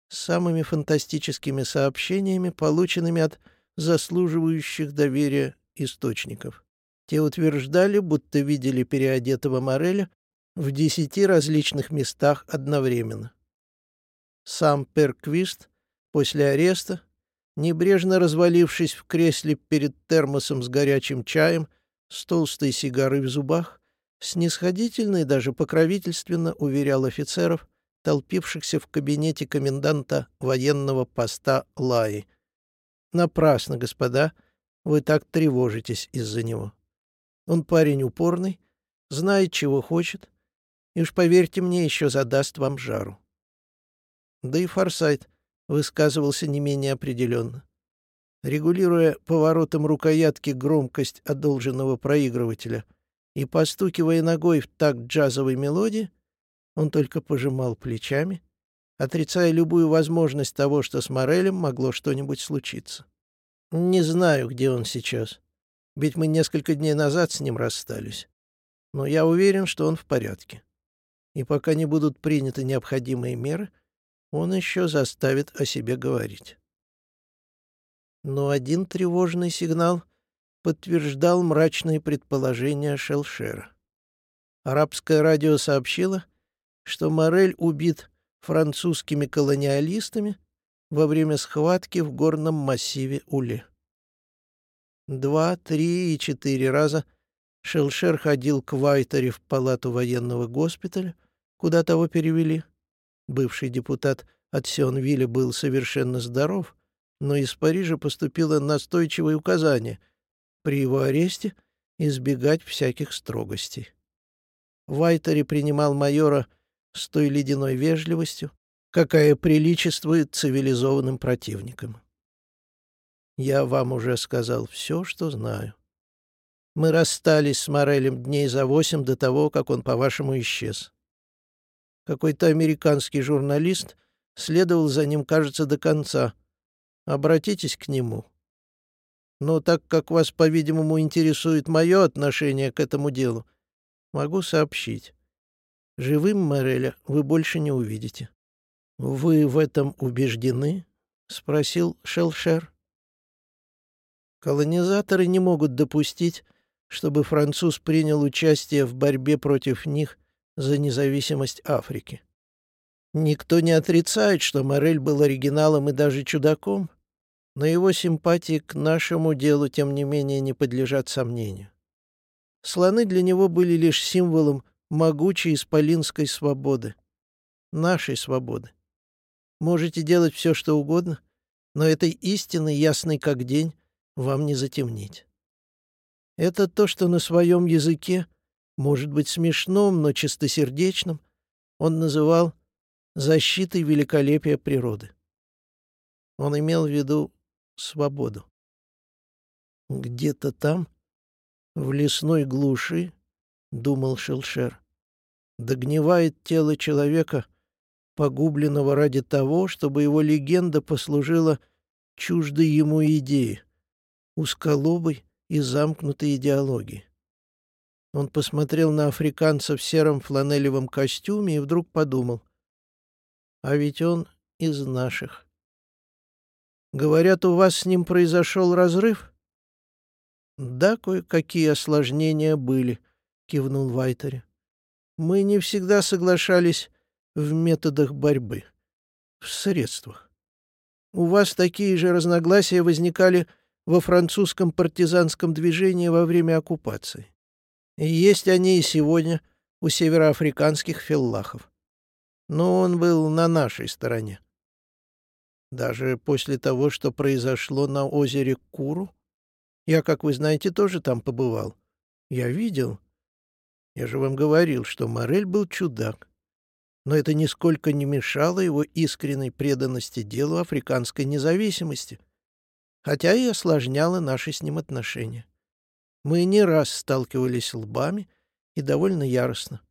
с самыми фантастическими сообщениями, полученными от заслуживающих доверия источников. Те утверждали, будто видели переодетого Мореля в десяти различных местах одновременно. Сам Перквист после ареста, небрежно развалившись в кресле перед термосом с горячим чаем, с толстой сигарой в зубах, снисходительно и даже покровительственно уверял офицеров, толпившихся в кабинете коменданта военного поста Лаи. «Напрасно, господа, вы так тревожитесь из-за него. Он парень упорный, знает, чего хочет, и уж поверьте мне, еще задаст вам жару». Да и Форсайт высказывался не менее определенно. Регулируя поворотом рукоятки громкость одолженного проигрывателя и постукивая ногой в такт джазовой мелодии, он только пожимал плечами, отрицая любую возможность того, что с Морелем могло что-нибудь случиться. Не знаю, где он сейчас, ведь мы несколько дней назад с ним расстались. Но я уверен, что он в порядке. И пока не будут приняты необходимые меры, он еще заставит о себе говорить. Но один тревожный сигнал подтверждал мрачные предположения Шелшера. Арабское радио сообщило, что Морель убит французскими колониалистами во время схватки в горном массиве Уле. Два, три и четыре раза Шелшер ходил к Вайтере в палату военного госпиталя, куда того перевели. Бывший депутат от Сионвилля был совершенно здоров, но из Парижа поступило настойчивое указание при его аресте избегать всяких строгостей. Вайтери принимал майора с той ледяной вежливостью, какая приличествует цивилизованным противникам. Я вам уже сказал все, что знаю. Мы расстались с Морелем дней за восемь до того, как он, по-вашему, исчез. Какой-то американский журналист следовал за ним, кажется, до конца. Обратитесь к нему. Но так как вас, по-видимому, интересует мое отношение к этому делу, могу сообщить. Живым Мореля вы больше не увидите. — Вы в этом убеждены? — спросил Шелшер. Колонизаторы не могут допустить, чтобы француз принял участие в борьбе против них за независимость Африки. Никто не отрицает, что Морель был оригиналом и даже чудаком, но его симпатии к нашему делу, тем не менее, не подлежат сомнению. Слоны для него были лишь символом могучей исполинской свободы. Нашей свободы. Можете делать все, что угодно, но этой истины, ясной как день, вам не затемнить. Это то, что на своем языке, может быть смешном, но чистосердечном, он называл защитой великолепия природы. Он имел в виду свободу. Где-то там, в лесной глуши, — думал Шелшер. «Догнивает тело человека, погубленного ради того, чтобы его легенда послужила чуждой ему идее, узколобой и замкнутой идеологии». Он посмотрел на африканца в сером фланелевом костюме и вдруг подумал. «А ведь он из наших». «Говорят, у вас с ним произошел разрыв?» «Да, кое-какие осложнения были», — кивнул Вайтери. «Мы не всегда соглашались в методах борьбы, в средствах. У вас такие же разногласия возникали во французском партизанском движении во время оккупации. Есть они и сегодня у североафриканских филлахов. Но он был на нашей стороне. Даже после того, что произошло на озере Куру, я, как вы знаете, тоже там побывал. Я видел, я же вам говорил, что Морель был чудак. Но это нисколько не мешало его искренней преданности делу африканской независимости, хотя и осложняло наши с ним отношения. Мы не раз сталкивались лбами и довольно яростно.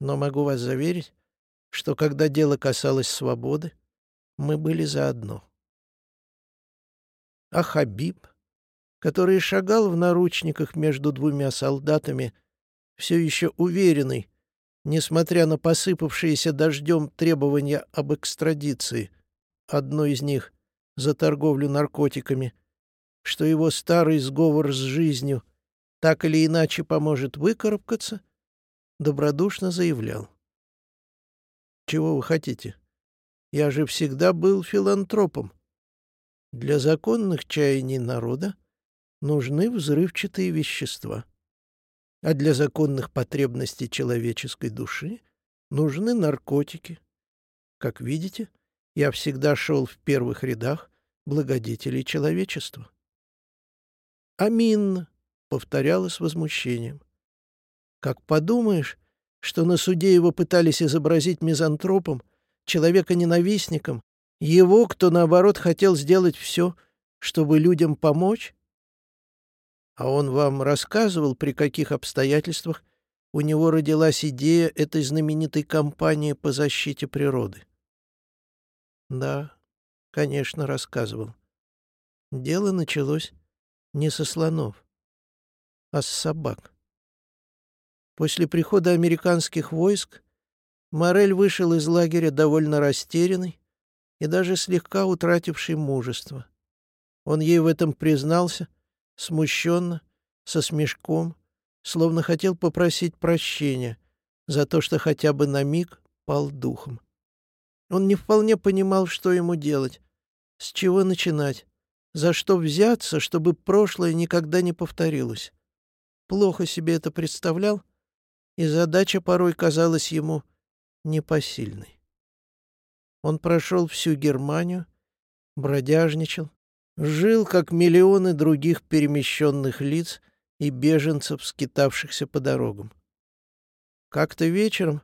Но могу вас заверить, что когда дело касалось свободы, мы были заодно. А Хабиб, который шагал в наручниках между двумя солдатами, все еще уверенный, несмотря на посыпавшиеся дождем требования об экстрадиции, одно из них за торговлю наркотиками, что его старый сговор с жизнью так или иначе поможет выкарабкаться, добродушно заявлял. «Чего вы хотите? Я же всегда был филантропом. Для законных чаяний народа нужны взрывчатые вещества, а для законных потребностей человеческой души нужны наркотики. Как видите, я всегда шел в первых рядах благодетелей человечества. «Аминно», — повторяла с возмущением. «Как подумаешь, что на суде его пытались изобразить мизантропом, человека-ненавистником, его, кто, наоборот, хотел сделать все, чтобы людям помочь? А он вам рассказывал, при каких обстоятельствах у него родилась идея этой знаменитой кампании по защите природы? Да, конечно, рассказывал. Дело началось не со слонов, а с собак. После прихода американских войск Морель вышел из лагеря довольно растерянный и даже слегка утративший мужество. Он ей в этом признался, смущенно, со смешком, словно хотел попросить прощения за то, что хотя бы на миг пал духом. Он не вполне понимал, что ему делать, с чего начинать, за что взяться, чтобы прошлое никогда не повторилось. Плохо себе это представлял, и задача порой казалась ему непосильной. Он прошел всю Германию, бродяжничал, жил, как миллионы других перемещенных лиц и беженцев, скитавшихся по дорогам. Как-то вечером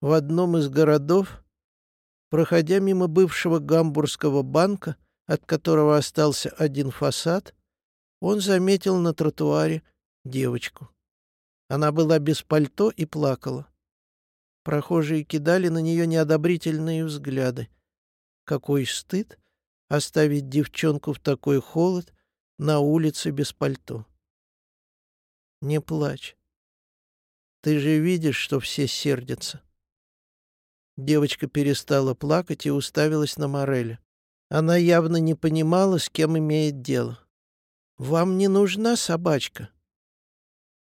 в одном из городов, проходя мимо бывшего гамбургского банка, от которого остался один фасад, он заметил на тротуаре девочку. Она была без пальто и плакала. Прохожие кидали на нее неодобрительные взгляды. Какой стыд оставить девчонку в такой холод на улице без пальто. Не плачь. Ты же видишь, что все сердятся. Девочка перестала плакать и уставилась на Мореля. Она явно не понимала, с кем имеет дело. «Вам не нужна собачка?»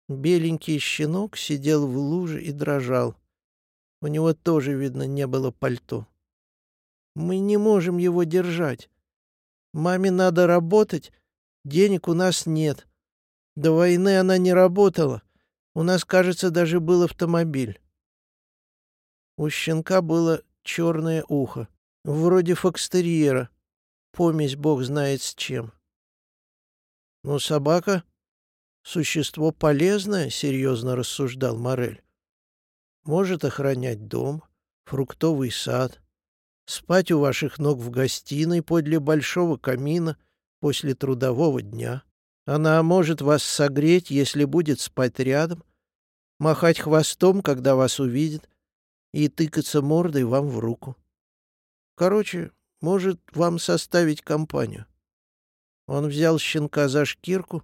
Беленький щенок сидел в луже и дрожал. У него тоже, видно, не было пальто. Мы не можем его держать. Маме надо работать, денег у нас нет. До войны она не работала. У нас, кажется, даже был автомобиль. У щенка было черное ухо, вроде фокстерьера, помесь бог знает с чем. Но собака — существо полезное, — серьезно рассуждал Морель может охранять дом, фруктовый сад, спать у ваших ног в гостиной подле большого камина после трудового дня. Она может вас согреть, если будет спать рядом, махать хвостом, когда вас увидит, и тыкаться мордой вам в руку. Короче, может вам составить компанию. Он взял щенка за шкирку,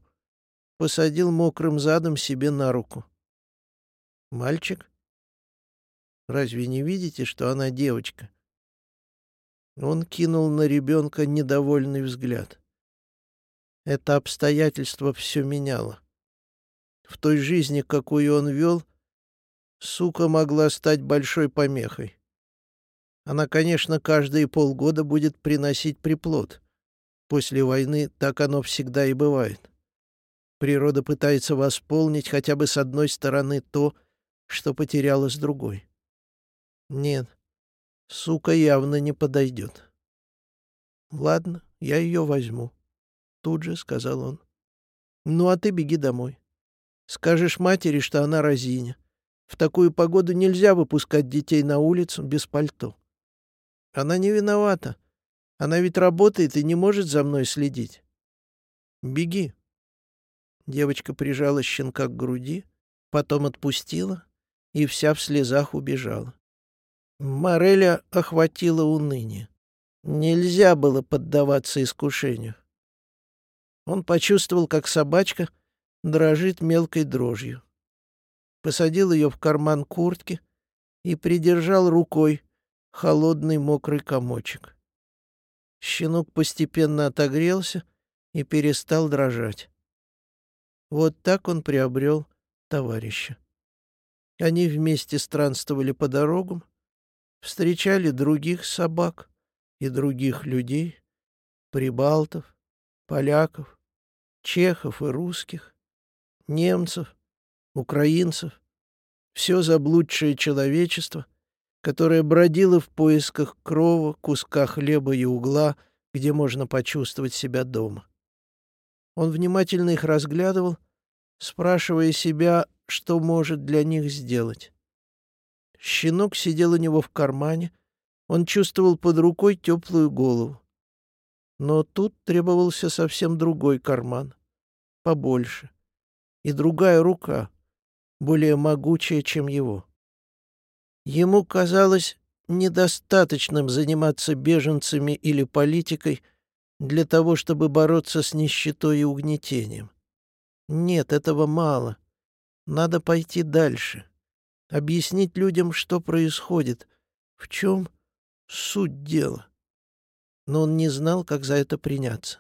посадил мокрым задом себе на руку. Мальчик Разве не видите, что она девочка?» Он кинул на ребенка недовольный взгляд. Это обстоятельство все меняло. В той жизни, какую он вел, сука могла стать большой помехой. Она, конечно, каждые полгода будет приносить приплод. После войны так оно всегда и бывает. Природа пытается восполнить хотя бы с одной стороны то, что потеряла с другой. Нет, сука явно не подойдет. Ладно, я ее возьму. Тут же сказал он. Ну, а ты беги домой. Скажешь матери, что она разиня. В такую погоду нельзя выпускать детей на улицу без пальто. Она не виновата. Она ведь работает и не может за мной следить. Беги. Девочка прижала щенка к груди, потом отпустила и вся в слезах убежала. Мореля охватило уныние. Нельзя было поддаваться искушению. Он почувствовал, как собачка дрожит мелкой дрожью. Посадил ее в карман куртки и придержал рукой холодный мокрый комочек. Щенок постепенно отогрелся и перестал дрожать. Вот так он приобрел товарища. Они вместе странствовали по дорогам, встречали других собак и других людей, прибалтов, поляков, чехов и русских, немцев, украинцев, все заблудшее человечество, которое бродило в поисках крова, куска хлеба и угла, где можно почувствовать себя дома. Он внимательно их разглядывал, спрашивая себя, что может для них сделать. Щенок сидел у него в кармане, он чувствовал под рукой теплую голову. Но тут требовался совсем другой карман, побольше, и другая рука, более могучая, чем его. Ему казалось недостаточным заниматься беженцами или политикой для того, чтобы бороться с нищетой и угнетением. Нет, этого мало. Надо пойти дальше. Объяснить людям, что происходит, в чем суть дела. Но он не знал, как за это приняться.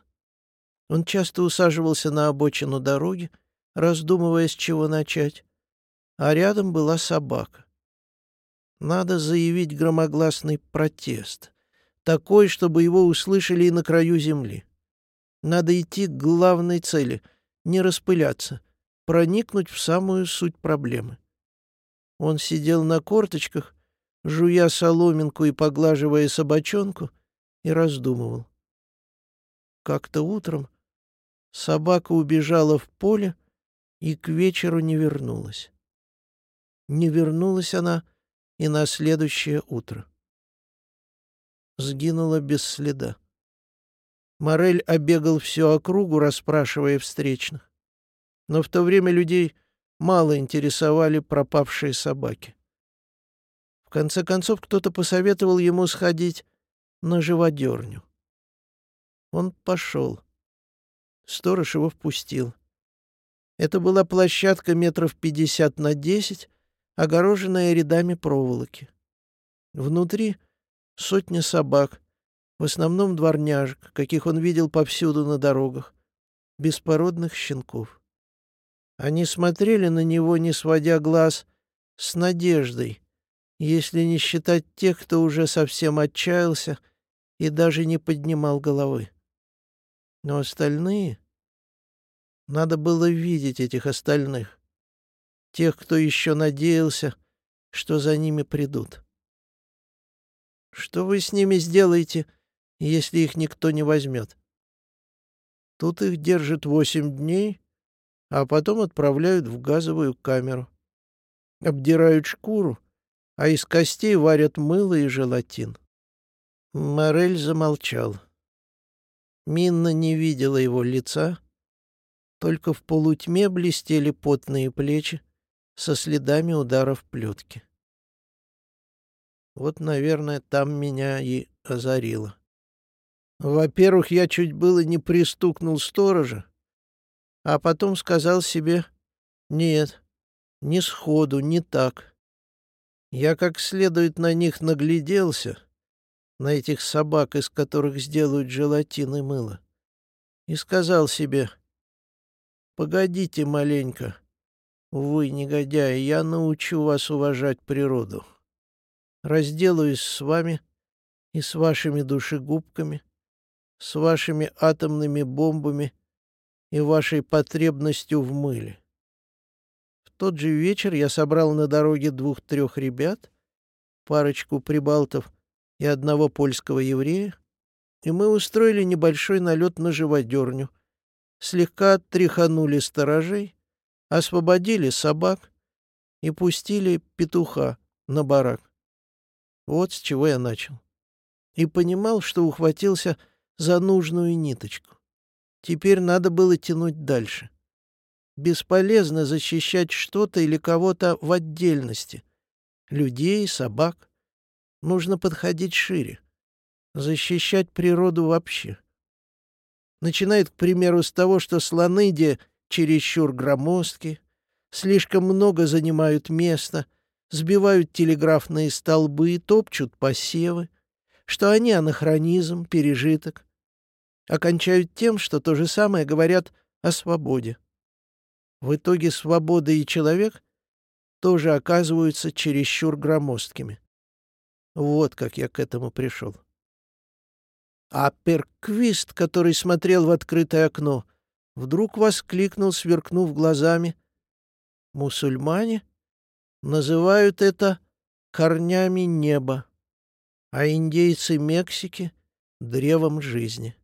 Он часто усаживался на обочину дороги, раздумывая, с чего начать, а рядом была собака. Надо заявить громогласный протест, такой, чтобы его услышали и на краю земли. Надо идти к главной цели, не распыляться, проникнуть в самую суть проблемы. Он сидел на корточках, жуя соломинку и поглаживая собачонку, и раздумывал. Как-то утром собака убежала в поле и к вечеру не вернулась. Не вернулась она и на следующее утро. Сгинула без следа. Морель обегал всю округу, расспрашивая встречных. Но в то время людей мало интересовали пропавшие собаки. В конце концов, кто-то посоветовал ему сходить на живодерню. Он пошел. Сторож его впустил. Это была площадка метров пятьдесят на десять, огороженная рядами проволоки. Внутри сотня собак, в основном дворняжек, каких он видел повсюду на дорогах, беспородных щенков. Они смотрели на него, не сводя глаз, с надеждой, если не считать тех, кто уже совсем отчаялся и даже не поднимал головы. Но остальные... Надо было видеть этих остальных. Тех, кто еще надеялся, что за ними придут. Что вы с ними сделаете, если их никто не возьмет? Тут их держат восемь дней, а потом отправляют в газовую камеру. Обдирают шкуру, а из костей варят мыло и желатин. Морель замолчал. Минна не видела его лица, только в полутьме блестели потные плечи со следами ударов плетки. Вот, наверное, там меня и озарило. Во-первых, я чуть было не пристукнул сторожа, а потом сказал себе «Нет, не сходу, не так». Я как следует на них нагляделся, на этих собак, из которых сделают желатин и мыло, и сказал себе «Погодите маленько, вы, негодяи, я научу вас уважать природу. Разделаюсь с вами и с вашими душегубками, с вашими атомными бомбами и вашей потребностью в мыле. В тот же вечер я собрал на дороге двух-трех ребят, парочку прибалтов и одного польского еврея, и мы устроили небольшой налет на живодерню, слегка тряханули сторожей, освободили собак и пустили петуха на барак. Вот с чего я начал. И понимал, что ухватился за нужную ниточку. Теперь надо было тянуть дальше. Бесполезно защищать что-то или кого-то в отдельности. Людей, собак. Нужно подходить шире. Защищать природу вообще. Начинает, к примеру, с того, что слоны, где чересчур громоздки, слишком много занимают места, сбивают телеграфные столбы, топчут посевы, что они анахронизм, пережиток, окончают тем, что то же самое говорят о свободе. В итоге свобода и человек тоже оказываются чересчур громоздкими. Вот как я к этому пришел. А перквист, который смотрел в открытое окно, вдруг воскликнул, сверкнув глазами. Мусульмане называют это корнями неба, а индейцы Мексики — древом жизни.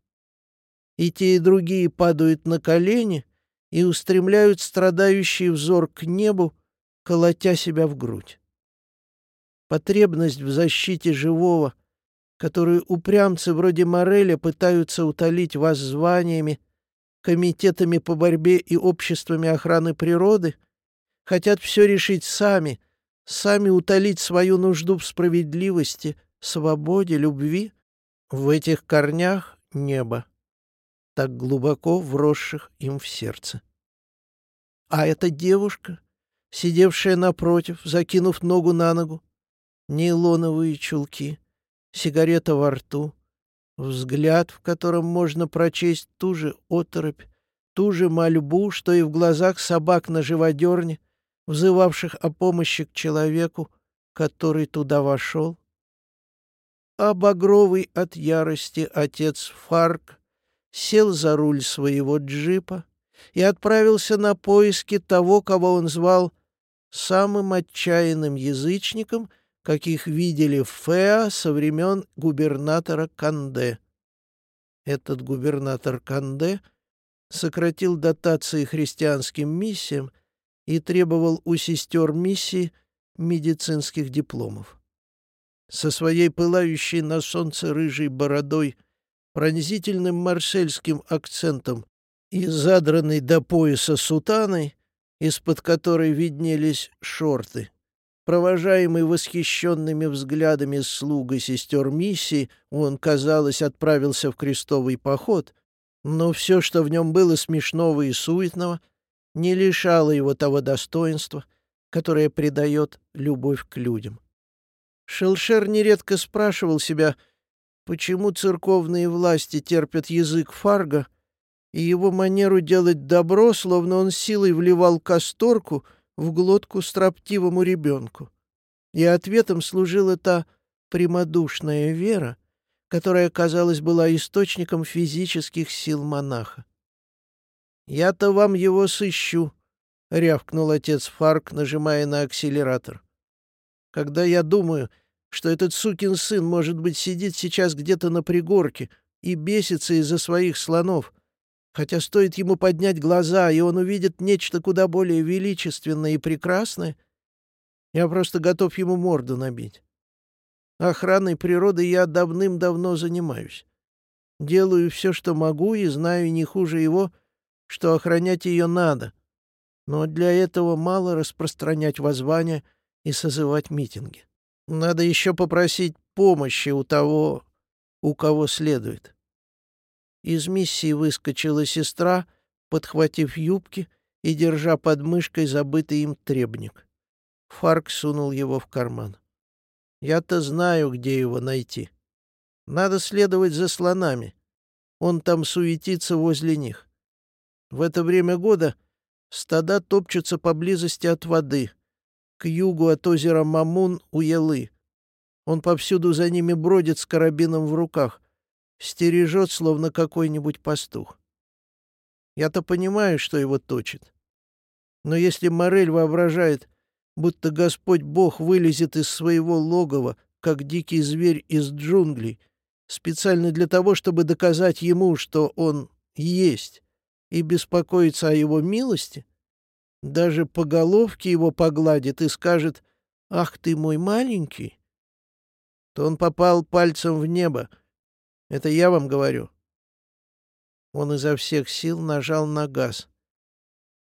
И те, и другие падают на колени и устремляют страдающий взор к небу, колотя себя в грудь. Потребность в защите живого, которую упрямцы вроде Мореля пытаются утолить воззваниями, комитетами по борьбе и обществами охраны природы, хотят все решить сами, сами утолить свою нужду в справедливости, свободе, любви, в этих корнях неба, так глубоко вросших им в сердце. А эта девушка, сидевшая напротив, закинув ногу на ногу, нейлоновые чулки, сигарета во рту, взгляд, в котором можно прочесть ту же оторопь, ту же мольбу, что и в глазах собак на живодерне, взывавших о помощи к человеку, который туда вошел. А багровый от ярости отец Фарк сел за руль своего джипа и отправился на поиски того, кого он звал самым отчаянным язычником, каких видели в Феа со времен губернатора Канде. Этот губернатор Канде сократил дотации христианским миссиям и требовал у сестер миссии медицинских дипломов. Со своей пылающей на солнце рыжей бородой, пронзительным марсельским акцентом и задранной до пояса сутаной, из-под которой виднелись шорты. Провожаемый восхищенными взглядами слуг и сестер миссии, он, казалось, отправился в крестовый поход, но все, что в нем было смешного и суетного — не лишало его того достоинства, которое придает любовь к людям. Шелшер нередко спрашивал себя, почему церковные власти терпят язык Фарга и его манеру делать добро, словно он силой вливал касторку в глотку строптивому ребенку. И ответом служила та прямодушная вера, которая, казалось, была источником физических сил монаха. «Я-то вам его сыщу», — рявкнул отец Фарк, нажимая на акселератор. «Когда я думаю, что этот сукин сын, может быть, сидит сейчас где-то на пригорке и бесится из-за своих слонов, хотя стоит ему поднять глаза, и он увидит нечто куда более величественное и прекрасное, я просто готов ему морду набить. Охраной природы я давным-давно занимаюсь. Делаю все, что могу, и знаю не хуже его — что охранять ее надо, но для этого мало распространять воззвания и созывать митинги. Надо еще попросить помощи у того, у кого следует. Из миссии выскочила сестра, подхватив юбки и держа под мышкой забытый им требник. Фарк сунул его в карман. «Я-то знаю, где его найти. Надо следовать за слонами. Он там суетится возле них. В это время года стада топчутся поблизости от воды, к югу от озера Мамун у Елы. Он повсюду за ними бродит с карабином в руках, стережет, словно какой-нибудь пастух. Я-то понимаю, что его точит. Но если Морель воображает, будто Господь Бог вылезет из своего логова, как дикий зверь из джунглей, специально для того, чтобы доказать ему, что он есть, и беспокоится о его милости, даже по головке его погладит и скажет «Ах ты мой маленький», то он попал пальцем в небо. Это я вам говорю. Он изо всех сил нажал на газ.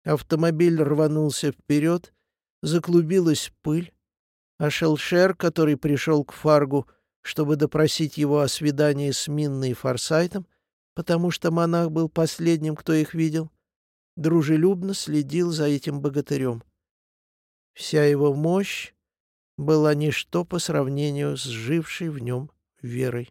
Автомобиль рванулся вперед, заклубилась пыль, а Шелшер, который пришел к Фаргу, чтобы допросить его о свидании с Минной и Форсайтом, потому что монах был последним, кто их видел, дружелюбно следил за этим богатырем. Вся его мощь была ничто по сравнению с жившей в нем верой.